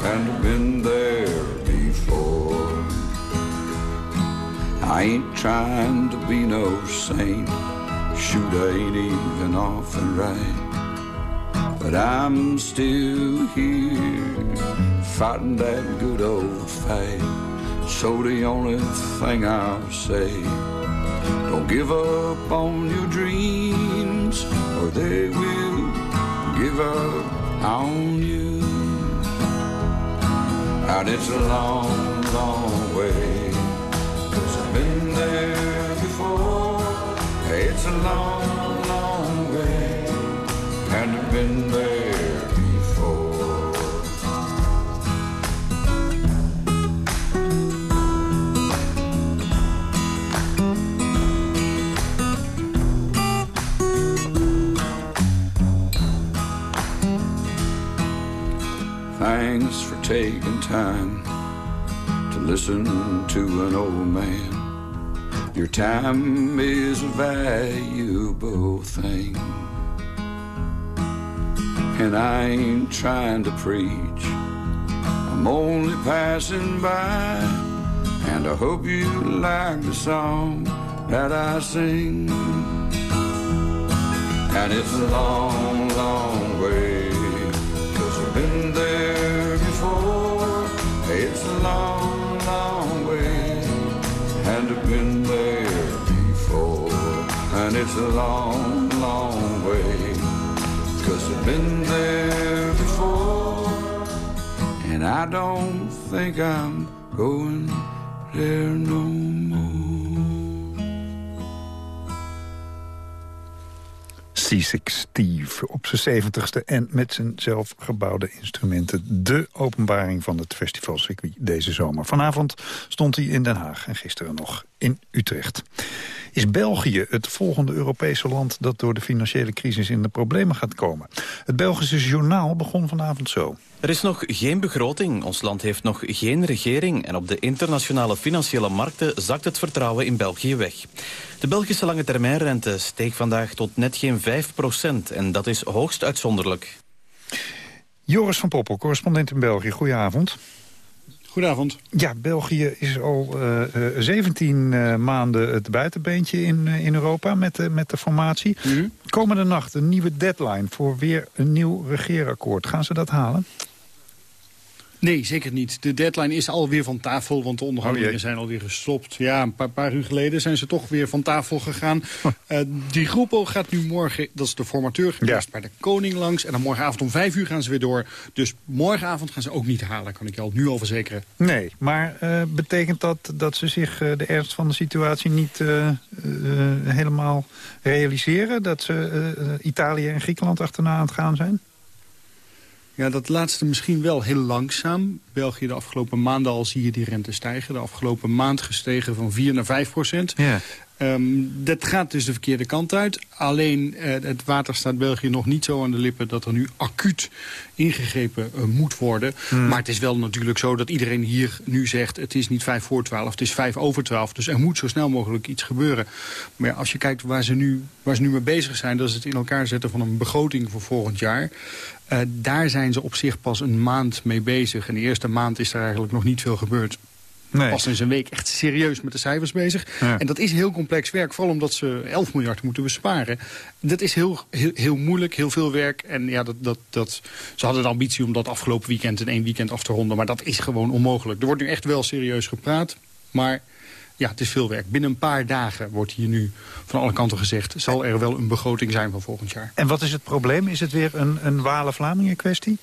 And I've been there before. I ain't trying to be no saint. Shoot, I ain't even often right. But I'm still here, fighting that good old fight. So the only thing I'll say don't give up on your dreams, or they will give up on you. And it's a long, long way, cause I've been there before. It's a long, long way, and I've been there taking time to listen to an old man. Your time is a valuable thing. And I ain't trying to preach, I'm only passing by. And I hope you like the song that I sing. And it's a long, long way, long, long way, and I've been there before. And it's a long, long way, cause I've been there before. And I don't think I'm going there no more. Seasick Steve op zijn 70ste en met zijn zelfgebouwde instrumenten. De openbaring van het festivalcircuit deze zomer. Vanavond stond hij in Den Haag en gisteren nog in Utrecht. Is België het volgende Europese land dat door de financiële crisis in de problemen gaat komen? Het Belgische journaal begon vanavond zo. Er is nog geen begroting, ons land heeft nog geen regering... en op de internationale financiële markten zakt het vertrouwen in België weg. De Belgische lange termijnrente steeg vandaag tot net geen 5 procent... en dat is hoogst uitzonderlijk. Joris van Poppel, correspondent in België. Goedenavond. Goedenavond. Ja, België is al uh, 17 uh, maanden het buitenbeentje in, uh, in Europa met, met de formatie. Mhm. Mm -hmm. Komende nacht een nieuwe deadline voor weer een nieuw regeerakkoord. Gaan ze dat halen? Nee, zeker niet. De deadline is alweer van tafel, want de onderhandelingen Oh zijn alweer gestopt. Ja, een paar, paar, uur geleden zijn ze toch weer van tafel gegaan. Uh, die groepo gaat nu morgen, dat is de formateur geweest, ja. bij de koning langs. En dan morgenavond om vijf uur gaan ze weer door. Dus morgenavond gaan ze ook niet halen, kan ik je al nu al verzekeren. Nee, maar uh, betekent dat dat ze zich uh, de ernst van de situatie niet helemaal realiseren? Dat ze Italië en Griekenland achterna aan het gaan zijn? Ja, dat laatste misschien wel heel langzaam. België de afgelopen maanden al zie je die rente stijgen. De afgelopen maand gestegen van 4 naar 5 procent. Ja. Ehm, dat gaat dus de verkeerde kant uit. Alleen uh, het water staat België nog niet zo aan de lippen... dat er nu acuut ingegrepen uh, moet worden. Hmm. Maar het is wel natuurlijk zo dat iedereen hier nu zegt... het is niet vijf voor twaalf, het is vijf over twaalf. Dus er moet zo snel mogelijk iets gebeuren. Maar ja, als je kijkt waar ze, nu, waar ze nu mee bezig zijn... dat is het in elkaar zetten van een begroting voor volgend jaar... Uh, daar zijn ze op zich pas een maand mee bezig. En de eerste maand is er eigenlijk nog niet veel gebeurd. Nee. Pas in zijn week echt serieus met de cijfers bezig. En dat is heel complex werk, vooral omdat ze 11 miljard moeten besparen. Dat is heel, heel, heel moeilijk, heel veel werk. En ja, dat, dat, dat, ze hadden de ambitie om dat afgelopen weekend in één weekend af te ronden. Maar dat is gewoon onmogelijk. Er wordt nu echt wel serieus gepraat, maar... Ja, het is veel werk. Binnen een paar dagen wordt hier nu van alle kanten gezegd... zal er wel een begroting zijn van volgend jaar. En wat is het probleem? Is het weer een, een Walen-Vlamingen kwestie?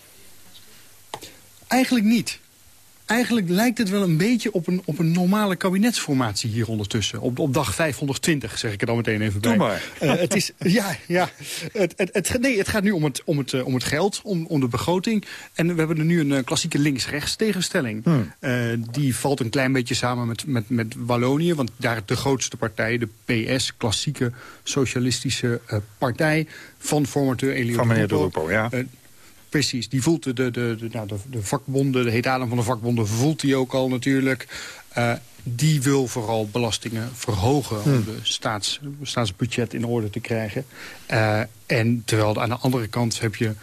Eigenlijk niet eigenlijk lijkt het wel een beetje op een, op een normale kabinetsformatie hier ondertussen. Op, op dag 520, zeg ik er dan meteen even bij. Doe maar. Uh, het is, ja, ja. Het, het, het, nee, het gaat nu om het, om het, uh, om het geld, om, om de begroting. En we hebben er nu een uh, klassieke links-rechts tegenstelling. Hmm. die valt een klein beetje samen met, met, met Wallonië. Want daar de grootste partij, de PS, klassieke socialistische partij... van formateur Elio Van meneer De Rupo, ja Precies, die voelt de, de, de, nou, de, de vakbonden, de heet van de vakbonden voelt hij ook al natuurlijk. Uh, die wil vooral belastingen verhogen om hmm. de staats, staatsbudget in orde te krijgen. Uh, en terwijl aan de andere kant heb je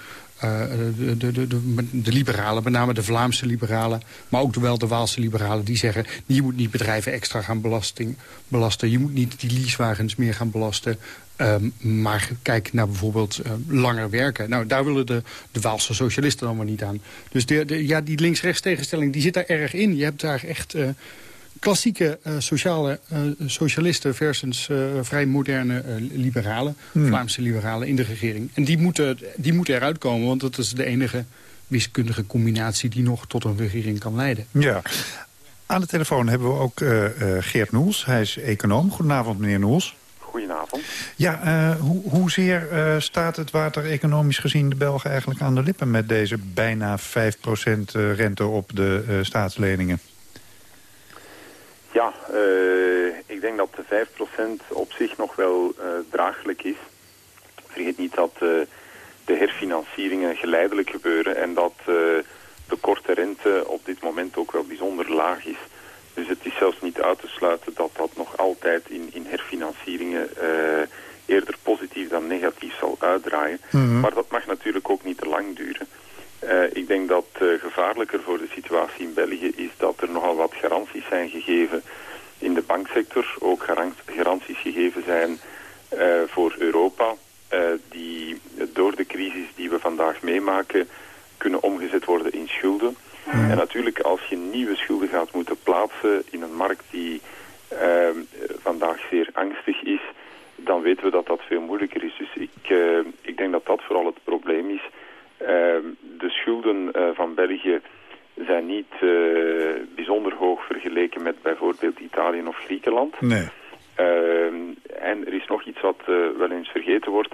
uh, de, de, de, de, liberalen, met name de Vlaamse liberalen... maar ook wel de Waalse liberalen, die zeggen... je moet niet bedrijven extra gaan belasting, belasten. Je moet niet die leasewagens meer gaan belasten. Um, maar kijk naar bijvoorbeeld uh, langer werken. Nou, daar willen de, de Waalse socialisten dan maar niet aan. Dus de, de, ja, die links-rechts tegenstelling die zit daar erg in. Je hebt daar echt uh, klassieke uh, sociale socialisten... versus vrij moderne liberalen, hmm. Vlaamse liberalen in de regering. En die moeten, die moeten eruit komen, want dat is de enige wiskundige combinatie... die nog tot een regering kan leiden. Ja. Aan de telefoon hebben we ook Geert Noels. Hij is econoom. Goedenavond, meneer Noels. Goedenavond. Ja, uh, hoe, hoezeer uh, staat het water economisch gezien de Belgen eigenlijk aan de lippen... met deze bijna 5% eh, rente op de staatsleningen? Ja, ik denk dat de 5% op zich nog wel draaglijk is. Vergeet niet dat de herfinancieringen geleidelijk gebeuren... en dat de korte rente op dit moment ook wel bijzonder laag is... Dus het is zelfs niet uit te sluiten dat dat nog altijd in, in herfinancieringen uh, eerder positief dan negatief zal uitdraaien. Mhm. Maar dat mag natuurlijk ook niet te lang duren. Uh, ik denk dat uh, gevaarlijker voor de situatie in België is dat er nogal wat garanties zijn gegeven in de banksector. Ook garanties gegeven zijn voor Europa die door de crisis die we vandaag meemaken kunnen omgezet worden in schulden. En natuurlijk als je nieuwe schulden gaat moeten plaatsen in een markt die uh, vandaag zeer angstig is, dan weten we dat dat veel moeilijker is. Dus ik, uh, ik denk dat dat vooral het probleem is. Uh, de schulden eh, van België zijn niet eh, bijzonder hoog vergeleken met bijvoorbeeld Italië of Griekenland. Nee. Ehm, en er is nog iets wat wel eens vergeten wordt.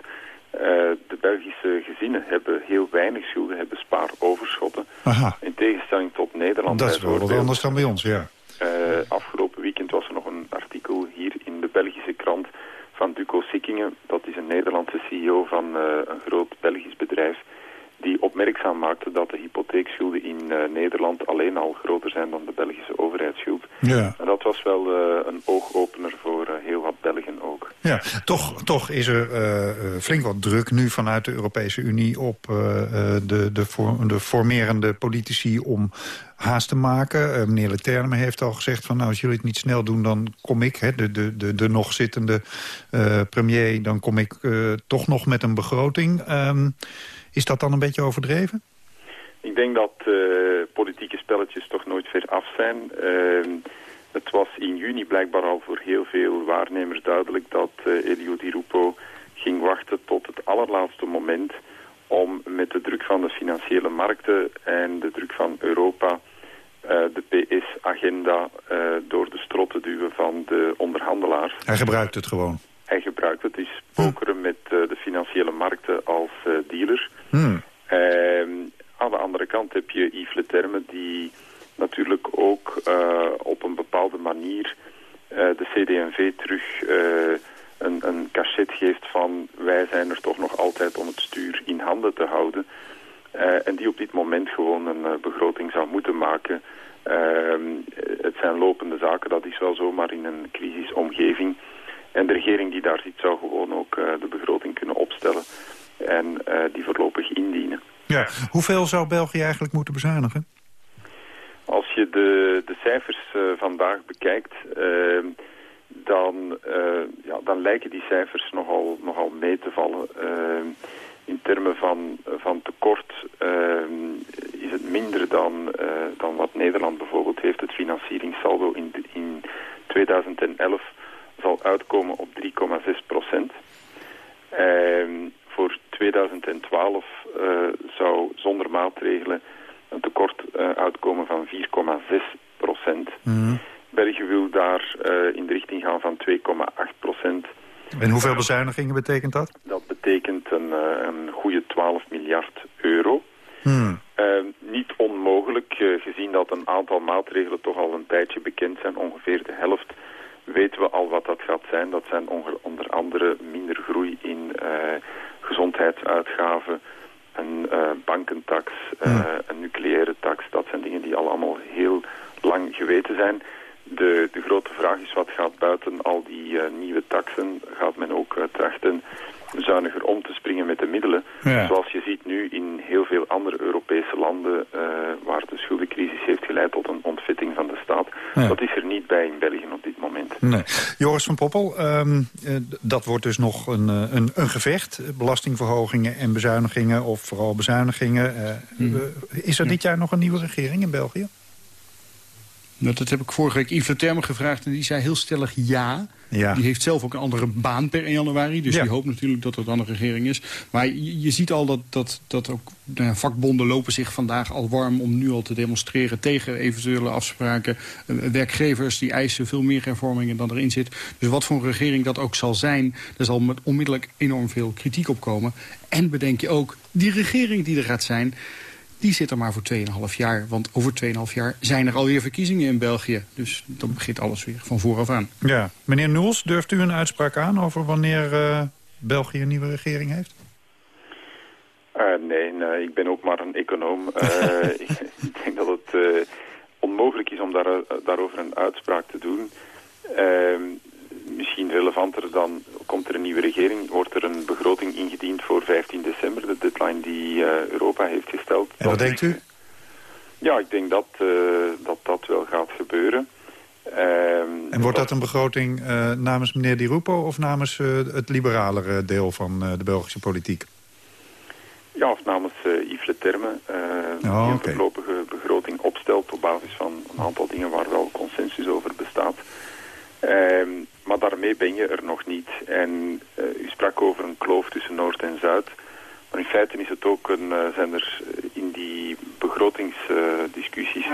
Uh, de Belgische gezinnen hebben heel weinig schulden, hebben spaaroverschotten. Aha. In tegenstelling tot Nederland. Dat is wel wat anders dan bij ons, ja. Uh, afgelopen weekend was er nog een artikel hier in de Belgische krant van Duco Sikkingen. Dat is een Nederlandse CEO van uh, een groot Belgisch bedrijf die opmerkzaam maakte dat de hypotheekschulden in uh, Nederland alleen al groter zijn dan de Belgische overheidsschuld. Ja. En dat was wel uh, een oogopener voor uh, heel wat Belgen ook. Ja, toch, toch is er flink wat druk nu vanuit de Europese Unie op de, de, for, de formerende politici om haast te maken. meneer Leterme heeft al gezegd van nou als jullie het niet snel doen dan kom ik, hè, de, de, de, de nog zittende premier, dan kom ik toch nog met een begroting. Um, is dat dan een beetje overdreven? Ik denk dat politieke spelletjes toch nooit ver af zijn. Uh, het was in juni blijkbaar al voor heel veel waarnemers duidelijk dat Elio Di Rupo ging wachten tot het allerlaatste moment om met de druk van de financiële markten en de druk van Europa de PS-agenda door de strot te duwen van de onderhandelaars. Hij gebruikt het gewoon. Hij gebruikt het. is pokeren met de financiële markten als dealer. Hmm. Uh, aan de andere kant heb je Yves Leterme die natuurlijk ook op een bepaalde manier de CD&V terug En wij zijn er toch nog altijd om het stuur in handen te houden. Eh, en die op dit moment gewoon een eh, begroting zou moeten maken. Ehm, het zijn lopende zaken, dat is wel zo, maar in een crisisomgeving. En de regering die daar zit zou gewoon ook de begroting kunnen opstellen en die voorlopig indienen. Ja, hoeveel zou België eigenlijk moeten bezuinigen? Als je de, de cijfers vandaag bekijkt, ehm, dan, ja, dan lijken die cijfers nogal, nogal mee te vallen. Ehm, in termen van, van tekort ehm, is het minder dan, dan wat Nederland bijvoorbeeld heeft. Het financieringssaldo in, in 2011 zal uitkomen op 3,6 procent. Ehm, voor 2012 uh, eh, zou zonder maatregelen een tekort uitkomen van 4,6 procent. Mm. België wil daar in de richting gaan van 2,8 procent. En hoeveel bezuinigingen betekent dat? Dat betekent een, uh, een goede 12 miljard euro. Hmm. Uh, niet onmogelijk, uh, gezien dat een aantal maatregelen toch al een tijdje bekend zijn. Ongeveer de helft weten we al wat dat gaat zijn. Dat zijn onder andere minder groei in gezondheidsuitgaven, een bankentax, hmm. een nucleaire tax. Dat zijn dingen die al allemaal heel lang geweten zijn. De, de grote vraag is wat gaat buiten al die uh, nieuwe taxen, gaat men ook uh, trachten zuiniger om te springen met de middelen. Ja. Zoals je ziet nu in heel veel andere Europese landen uh, waar de schuldencrisis heeft geleid tot een ontvetting van de staat. Ja. Dat is er niet bij in België op dit moment. Nee. Joris van Poppel, um, dat wordt dus nog een, een, een, gevecht. Belastingverhogingen en bezuinigingen of vooral bezuinigingen. Hmm. Is er dit jaar nog een nieuwe regering in België? Nou, dat heb ik vorige week Yves Terme gevraagd en die zei heel stellig ja. ja. Die heeft zelf ook een andere baan per 1 januari. Dus die hoopt natuurlijk dat er dan een regering is. Maar je, je ziet al dat, dat, dat ook nou, vakbonden lopen zich vandaag al warm... om nu al te demonstreren tegen eventuele afspraken. Uh, werkgevers die eisen veel meer hervormingen dan erin zit. Dus wat voor een regering dat ook zal zijn... er zal met onmiddellijk enorm veel kritiek op komen. En bedenk je ook, die regering die er gaat zijn die zit er maar voor 2,5 jaar. Want over 2,5 jaar zijn er alweer verkiezingen in België. Dus dan begint alles weer van vooraf aan. Ja. Meneer Noels, durft u een uitspraak aan over wanneer uh, België een nieuwe regering heeft? Uh, nee, nee, ik ben ook maar een econoom. Uh, ik denk dat het onmogelijk is om daar, daarover een uitspraak te doen. Misschien relevanter dan komt er een nieuwe regering, wordt er een begroting ingediend voor 15 december, de deadline die eh, Europa heeft gesteld. En wat denkt u? Ja, ik denk dat uh, dat, dat wel gaat gebeuren. Ehm, en wordt dat een begroting uh, namens meneer Di Rupo of namens het liberalere deel van de Belgische politiek? Ja, of namens Yves Le Terme, oh, die een voorlopige begroting opstelt op basis van een aantal dingen waar wel consensus over bestaat. Ehm, maar daarmee ben je er nog niet. En uh, u sprak over een kloof tussen Noord en Zuid. Maar in feite is het ook een, uh, zijn er in die begrotingsdiscussies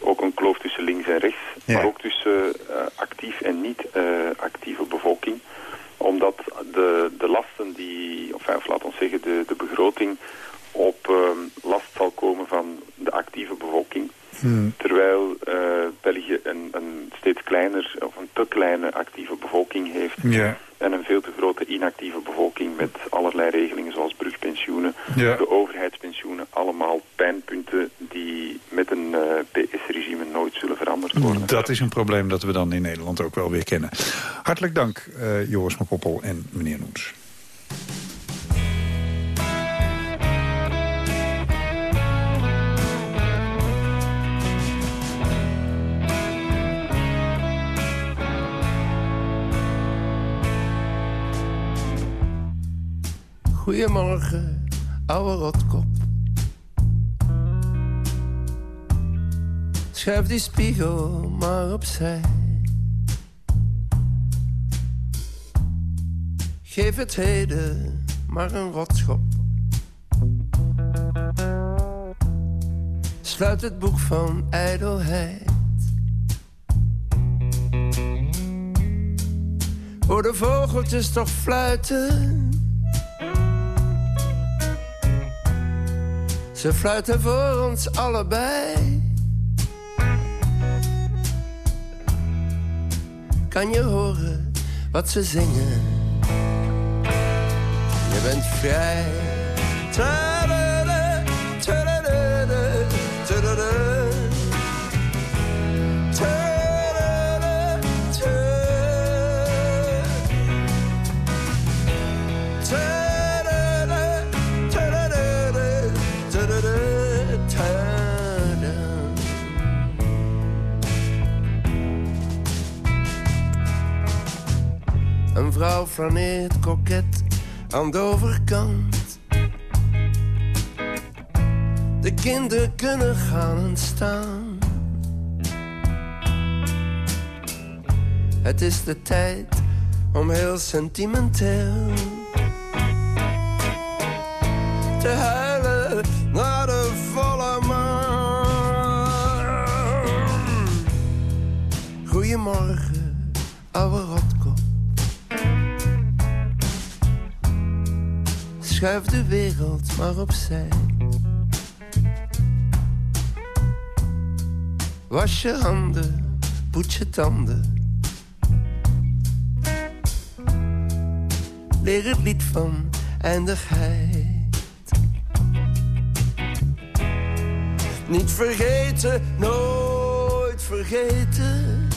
ook een kloof tussen links en rechts. Ja. Maar ook tussen actief en niet actieve bevolking. Omdat de, de lasten die, of, of laat ons zeggen, de, de begroting op ehm, last zal komen van de actieve bevolking. Hmm. Terwijl uh, België een, een, steeds kleiner of een te kleine actieve bevolking heeft. En een veel te grote inactieve bevolking met allerlei regelingen zoals brugpensioenen. De overheidspensioenen, allemaal pijnpunten die met een uh, eh, PS-regime nooit zullen veranderd worden. Dat is een probleem dat we dan in Nederland ook wel weer kennen. Hartelijk dank uh, Joris Koppel en meneer Noens. Goedemorgen, ouwe rotkop. Schuif die spiegel maar opzij. Geef het heden maar een rotschop. Sluit het boek van ijdelheid. Hoor de vogeltjes toch fluiten Ze fluiten voor ons allebei. Kan je horen wat ze zingen? bent vrij. Vrouw flaneert koket aan de overkant. De kinderen kunnen gaan en staan. Het is de tijd om heel sentimenteel Schuif de wereld maar opzij. Was je handen, poets je tanden. Leer het lied van eindigheid. Niet vergeten, nooit vergeten.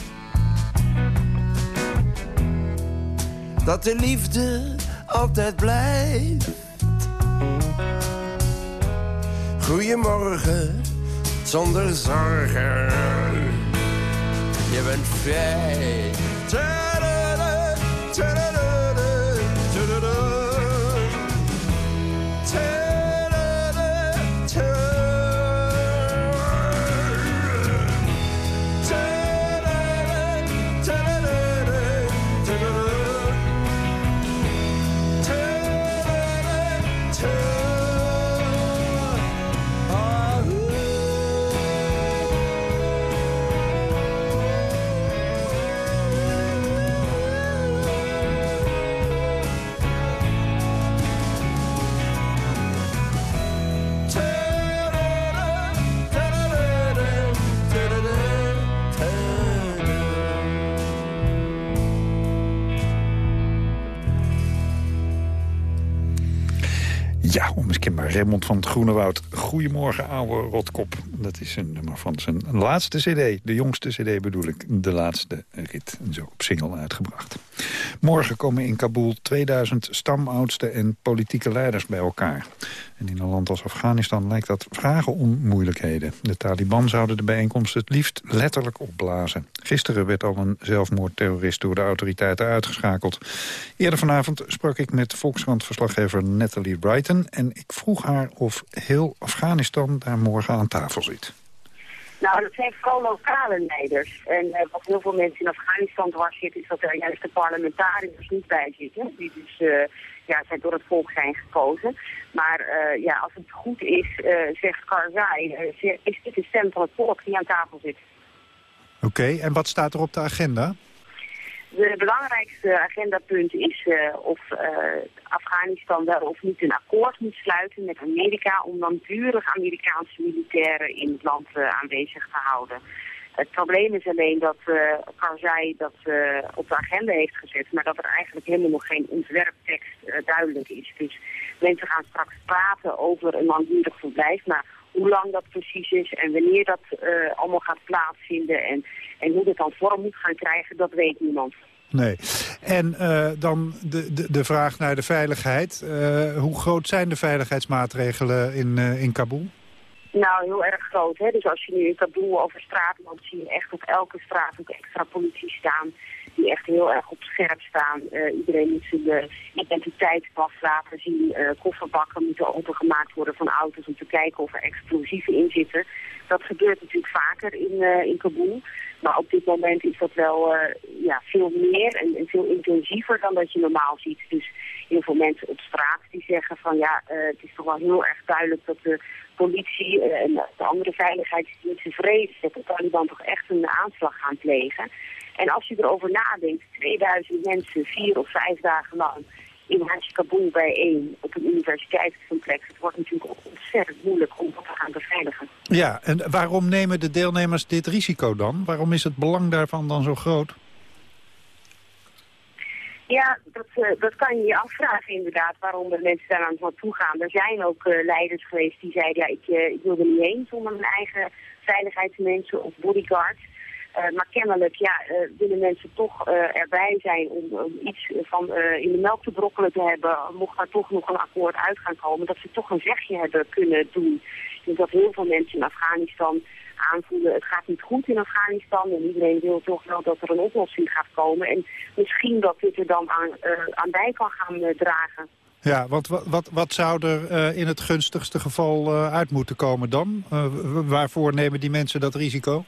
Dat de liefde altijd blijft. Goedemorgen, zonder zorgen. Je bent vrij. Raymond van het Groenewoud. Goedemorgen, ouwe rotkop. Dat is een nummer van zijn laatste cd. De jongste cd bedoel ik. De laatste rit. Zo op single uitgebracht. Morgen komen in Kabul 2000 stamoudsten en politieke leiders bij elkaar. En in een land als Afghanistan lijkt dat vragen om moeilijkheden. De Taliban zouden de bijeenkomst het liefst letterlijk opblazen. Gisteren werd al een zelfmoordterrorist door de autoriteiten uitgeschakeld. Eerder vanavond sprak ik met Volkskrant-verslaggever Natalie Brighton... en ik vroeg haar of heel Afghanistan daar morgen aan tafel zit. Nou, dat zijn vooral lokale leiders. En eh, wat heel veel mensen in Afghanistan dwars zit, is dat er juist de parlementariërs niet bij zitten. Die dus eh, ja, zijn door het volk zijn gekozen. Maar eh, ja, als het goed is, zegt Karzai, is dit de stem van het volk die aan tafel zit. Oké, en wat staat er op de agenda? De belangrijkste agendapunt is eh, of eh, Afghanistan wel of niet een akkoord moet sluiten met Amerika om langdurig Amerikaanse militairen in het land eh, aanwezig te houden. Het probleem is alleen dat Karzai dat op de agenda heeft gezet, maar dat er eigenlijk helemaal nog geen ontwerptekst duidelijk is. Dus mensen gaan straks praten over een langdurig verblijf, maar hoe lang dat precies is en wanneer dat allemaal gaat plaatsvinden en, en hoe dat dan vorm moet gaan krijgen, dat weet niemand. Nee. En uh, dan de, de, de vraag naar de veiligheid. Uh, hoe groot zijn de veiligheidsmaatregelen in, uh, in Kabul? Nou, heel erg groot. Hè? Dus als je nu in Kabul over straat loopt, zie je echt op elke straat ook extra politie staan. Die echt heel erg op scherp staan. Iedereen moet zijn identiteitspas laten zien. Kofferbakken moeten opengemaakt worden van auto's om te kijken of er explosieven in zitten. Dat gebeurt natuurlijk vaker in, in Kabul. Maar op dit moment is dat wel ja, veel meer en, en, veel intensiever dan dat je normaal ziet. Dus heel veel mensen op straat die zeggen van ja, het is toch wel heel erg duidelijk dat de politie en de andere veiligheidsdiensten vrezen dat de Taliban toch echt een aanslag gaan plegen. En als je erover nadenkt, 2000 mensen vier of vijf dagen lang in Kabul bijeen op een universiteitscomplex. Het wordt natuurlijk ook ontzettend moeilijk om dat te gaan beveiligen. Ja, en waarom nemen de deelnemers dit risico dan? Waarom is het belang daarvan dan zo groot? Ja, dat, eh, dat kan je je afvragen inderdaad, waarom de mensen daar aan naartoe gaan. Er zijn ook eh, leiders geweest die zeiden, ja, ik, eh, ik wil er niet heen zonder mijn eigen veiligheidsmensen of bodyguards. Eh, maar kennelijk ja, eh, willen mensen toch eh, erbij zijn om, iets van in de melk te brokkelen te hebben. Mocht daar toch nog een akkoord uit gaan komen, dat ze toch een zegje hebben kunnen doen. Denk dat heel veel mensen in Afghanistan aanvoelen, het gaat niet goed in Afghanistan. En iedereen wil toch wel dat er een oplossing gaat komen. En misschien dat dit er dan aan, aan bij kan gaan dragen. Ja, wat, wat, wat zou er in het gunstigste geval uit moeten komen dan? Waarvoor nemen die mensen dat risico?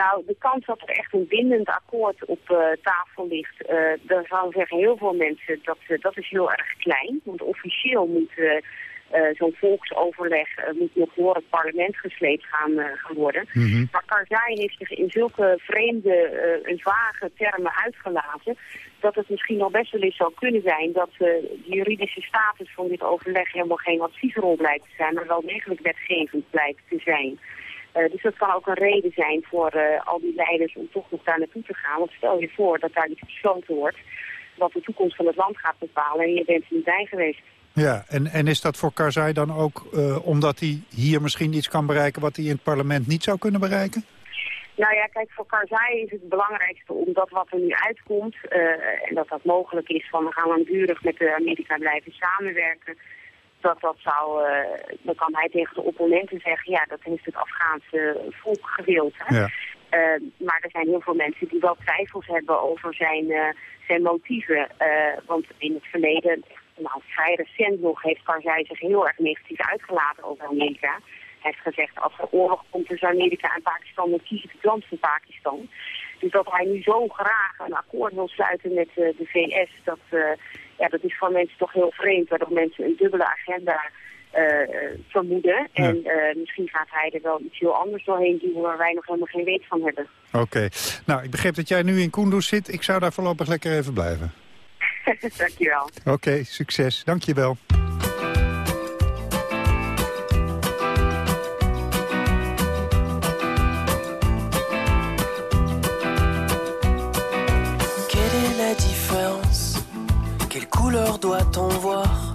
Nou, de kans dat er echt een bindend akkoord op eh, tafel ligt, eh daar zouden zeggen heel veel mensen, dat, eh, dat is heel erg klein. Want officieel moet zo'n volksoverleg moet nog door het parlement gesleept gaan, gaan worden. Maar Karzai heeft zich in zulke vreemde en vage termen uitgelaten dat het misschien al best wel eens zou kunnen zijn dat de juridische status van dit overleg helemaal geen adviesrol blijkt te zijn, maar wel degelijk wetgevend blijkt te zijn. Eh, dus dat kan ook een reden zijn voor eh, al die leiders om toch nog daar naartoe te gaan. Want stel je voor dat daar iets besloten wordt wat de toekomst van het land gaat bepalen en je bent er niet bij geweest. Ja, en, en is dat voor Karzai dan ook eh, omdat hij hier misschien iets kan bereiken... wat hij in het parlement niet zou kunnen bereiken? Nou ja, kijk, voor Karzai is het belangrijkste omdat wat er nu uitkomt, en dat dat mogelijk is van we gaan langdurig met de Amerika blijven samenwerken, dat dat zou, eh, dan kan hij tegen de opponenten zeggen, ja, dat heeft het Afghaanse volk gewild. Hè? Ja. Eh, maar er zijn heel veel mensen die wel twijfels hebben over zijn, eh, zijn motieven. Want in het verleden, nou vrij recent nog, heeft Karzai zich heel erg negatief uitgelaten over Amerika. Hij heeft gezegd, als er oorlog komt tussen Amerika en Pakistan, dan kies ik land van Pakistan. Dus dat hij nu zo graag een akkoord wil sluiten met de VS, dat, ja, dat is voor mensen toch heel vreemd. Waardoor mensen een dubbele agenda eh, eh, vermoeden. En eh, misschien gaat hij er wel iets heel anders doorheen doen waar wij nog helemaal geen weet van hebben. Oké. Nou, ik begreep dat jij nu in Kunduz zit. Ik zou daar voorlopig lekker even blijven. Dankjewel. Oké, succes. Dank Doit-on voir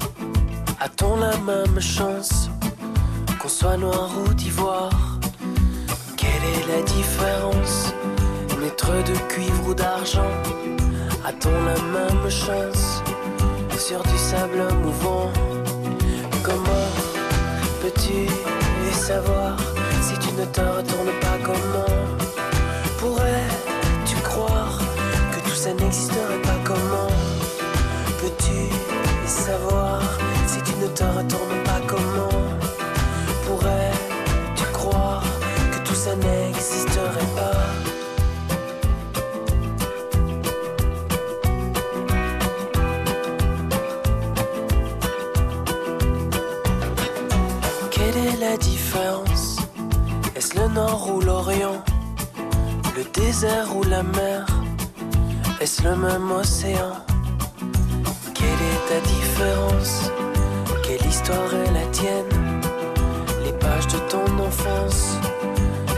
A-t-on la même chance Qu'on soit noir ou d'ivoire Quelle est la différence Maître de cuivre ou d'argent A-t-on la même chance Sur du sable mouvant Comment peux-tu savoir Si tu ne te retournes pas comment Pourrais-tu retournes pas comment Pourrais-tu croire que tout ça n'existerait pas? Quelle est la différence? Est-ce le nord ou l'orient? Le désert ou la mer? Est-ce le même océan? Quelle est ta différence? Histoire est la tienne. Les pages de ton enfance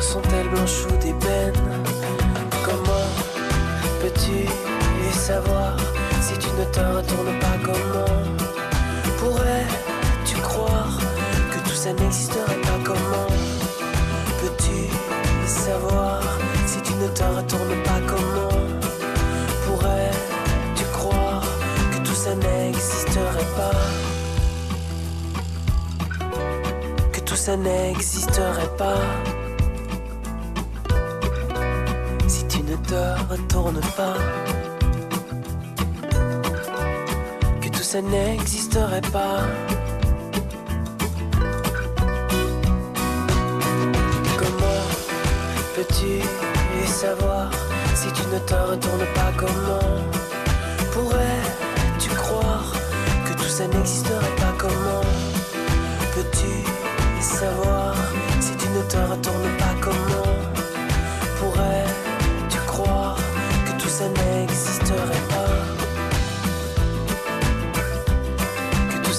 Sont-elles blanches ou d'ébène Comment peux-tu savoir Si tu ne te retournes pas comment Pourrais-tu croire que tout ça n'existerait pas comment Peux-tu savoir si tu ne te retournes pas comment Pourrais-tu croire que tout ça n'existerait pas? Ça n'existerait pas. Si tu ne te retournes pas Que tout ça n'existerait pas. Comment peux-tu savoir si tu ne te retournes pas? Comment Pourrais-tu croire que tout ça n'existerait pas?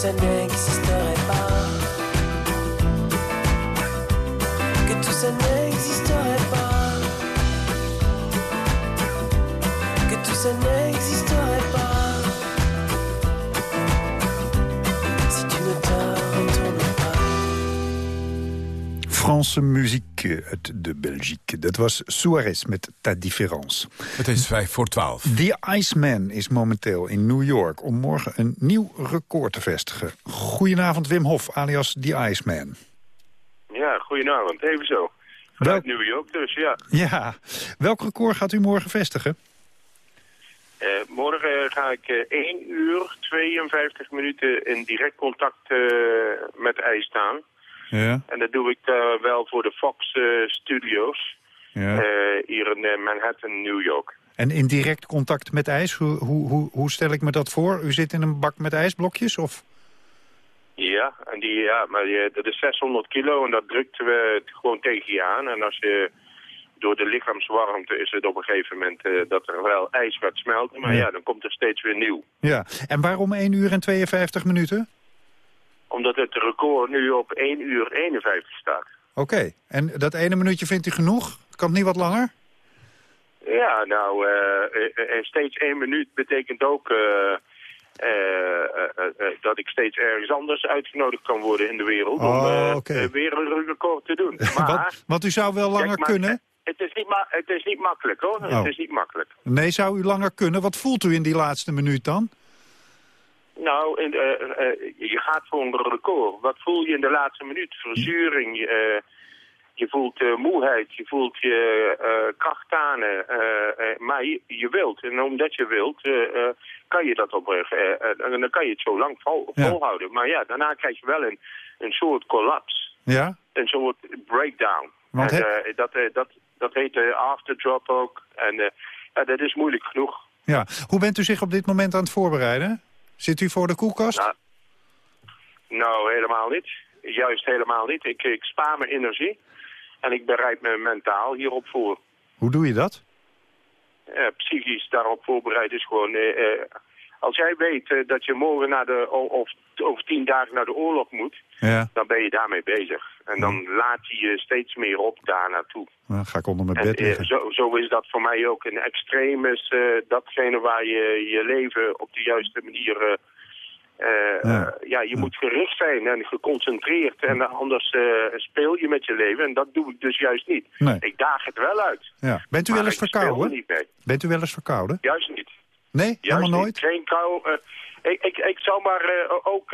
Ça n'existerait pas Que tout ça n'existerait pas Que tout ça n'existerait pas. Si tu ne te retournes pas. Franse muziek uit de Belgique. Dat was Suarez met Ta Différence. Het is vijf voor twaalf. The Iceman is momenteel in New York om morgen een nieuw record te vestigen. Goedenavond Wim Hof, alias The Iceman. Ja, goedenavond. Even zo. Vanuit New York dus, ja. Ja, welk record gaat u morgen vestigen? Eh, morgen ga ik eh 1 uur 52 minuten in direct contact eh, met ijs staan. Ja. En dat doe ik eh, wel voor de Fox eh, Studios. Ja. eh, hier in Manhattan, New York. En in direct contact met ijs, hoe, hoe, hoe, hoe stel ik me dat voor? U zit in een bak met ijsblokjes? Of? Ja, en die, ja maar die, dat is 600 kilo en dat drukt we gewoon tegen je aan. En als je door de lichaamswarmte is het op een gegeven moment dat er wel ijs gaat smelten. Maar Ja. ja, dan komt er steeds weer nieuw. Ja, en waarom 1 uur en 52 minuten? Omdat het record nu op 1 uur 51 staat. Oké, en dat ene minuutje vindt u genoeg? Kan het niet wat langer? Ja, nou, eh, steeds één minuut betekent ook dat ik steeds ergens anders uitgenodigd kan worden in de wereld om Oh, eh, weer een record te doen. Maar, Want, want u zou wel langer Kijk, kunnen? Het is, niet het is niet makkelijk hoor, Oh. het is niet makkelijk. Nee, zou u langer kunnen? Wat voelt u in die laatste minuut dan? Nou, in, eh, eh, je gaat voor een record. Wat voel je in de laatste minuut? Verzuring, je voelt eh, moeheid, je voelt je krachttanen. maar je, je wilt. En omdat je wilt, kan je dat op... eh, en dan kan je het zo lang vol, Ja. volhouden. Maar ja, daarna krijg je wel een, een soort collapse. Ja? Een soort breakdown. Want en, dat, dat, dat heet eh, afterdrop ook. En ja, dat is moeilijk genoeg. Ja. Hoe bent u zich op dit moment aan het voorbereiden? Zit u voor de koelkast? Nou, nou, helemaal niet. Juist helemaal niet. Ik, ik spaar mijn energie. En ik bereid me mentaal hierop voor. Hoe doe je dat? Eh, psychisch daarop voorbereid is gewoon... eh, eh, als jij weet dat je morgen naar de, of over tien dagen naar de oorlog moet... Ja. dan ben je daarmee bezig. En dan laat je je steeds meer op daar naartoe. Dan ga ik onder mijn bed eh, liggen. zo, zo is dat voor mij ook. Een extreem is eh, datgene waar je je leven op de juiste manier... eh, Ja. ja, je moet gericht zijn en geconcentreerd. En anders speel je met je leven. En dat doe ik dus juist niet. Nee. Ik daag het wel uit. Ja. Bent u wel eens er verkouden? niet mee. Bent u wel eens verkouden? Juist niet. Nee, Juist helemaal niet. nooit? Geen kou. ik, ik, ik zou maar ook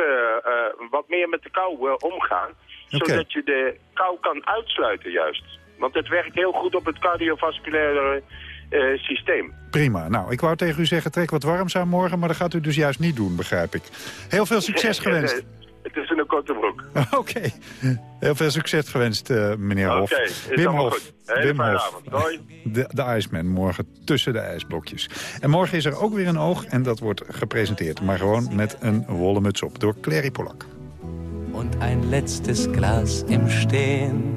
wat meer met de kou omgaan. Zodat je de kou kan uitsluiten juist. Want het werkt heel goed op het cardiovasculaire eh, systeem. Prima. Nou, ik wou tegen u zeggen, trek wat warms aan morgen... maar dat gaat u dus juist niet doen, begrijp ik. Heel veel succes gewenst. Eh, het is in een korte broek. Oké. Heel veel succes gewenst, eh, meneer Hof. Oké, is Wim Hof. Wim Hof. De, de Iceman, morgen tussen de ijsblokjes. En morgen is er ook weer een oog en dat wordt gepresenteerd. Maar gewoon met een wollen muts op door Clary Polak. Und ein letztes Glas im Stehen.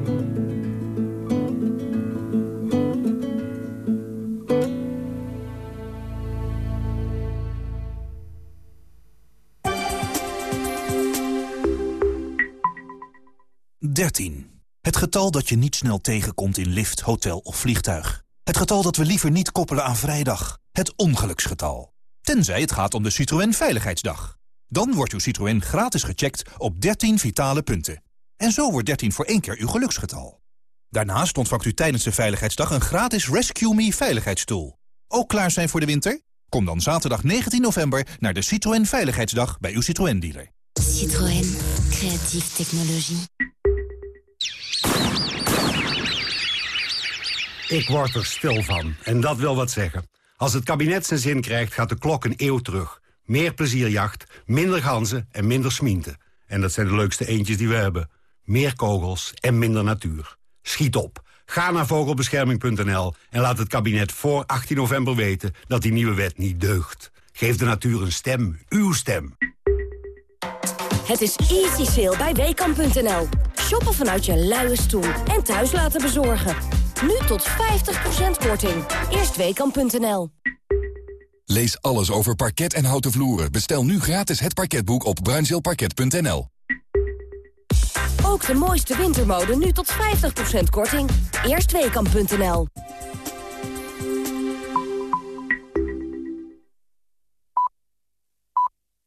Dertien. Het getal dat je niet snel tegenkomt in lift, hotel of vliegtuig. Het getal dat we liever niet koppelen aan vrijdag. Het ongeluksgetal. Tenzij het gaat om de Citroën Veiligheidsdag. Dan wordt uw Citroën gratis gecheckt op 13 vitale punten. En zo wordt 13 voor één keer uw geluksgetal. Daarnaast ontvangt u tijdens de Veiligheidsdag een gratis Rescue Me veiligheidsstoel. Ook klaar zijn voor de winter? Kom dan zaterdag 19 november naar de Citroën Veiligheidsdag bij uw Citroën dealer. Citroën. Creatieve technologie. Ik word er stil van. En dat wil wat zeggen. Als het kabinet zijn zin krijgt, gaat de klok een eeuw terug. Meer plezierjacht, minder ganzen en minder smienten. En dat zijn de leukste eendjes die we hebben. Meer kogels en minder natuur. Schiet op. Ga naar vogelbescherming.nl en laat het kabinet voor 18 november weten dat die nieuwe wet niet deugt. Geef de natuur een stem, uw stem. Het is easy sale bij Weekamp.nl. Shoppen vanuit je luie stoel en thuis laten bezorgen. Nu tot 50% korting. Eerst Weekamp.nl. Lees alles over parket en houten vloeren. Bestel nu gratis het parketboek op bruinzeelparket.nl. Ook de mooiste wintermode nu tot 50% korting. Eerst Weekamp.nl.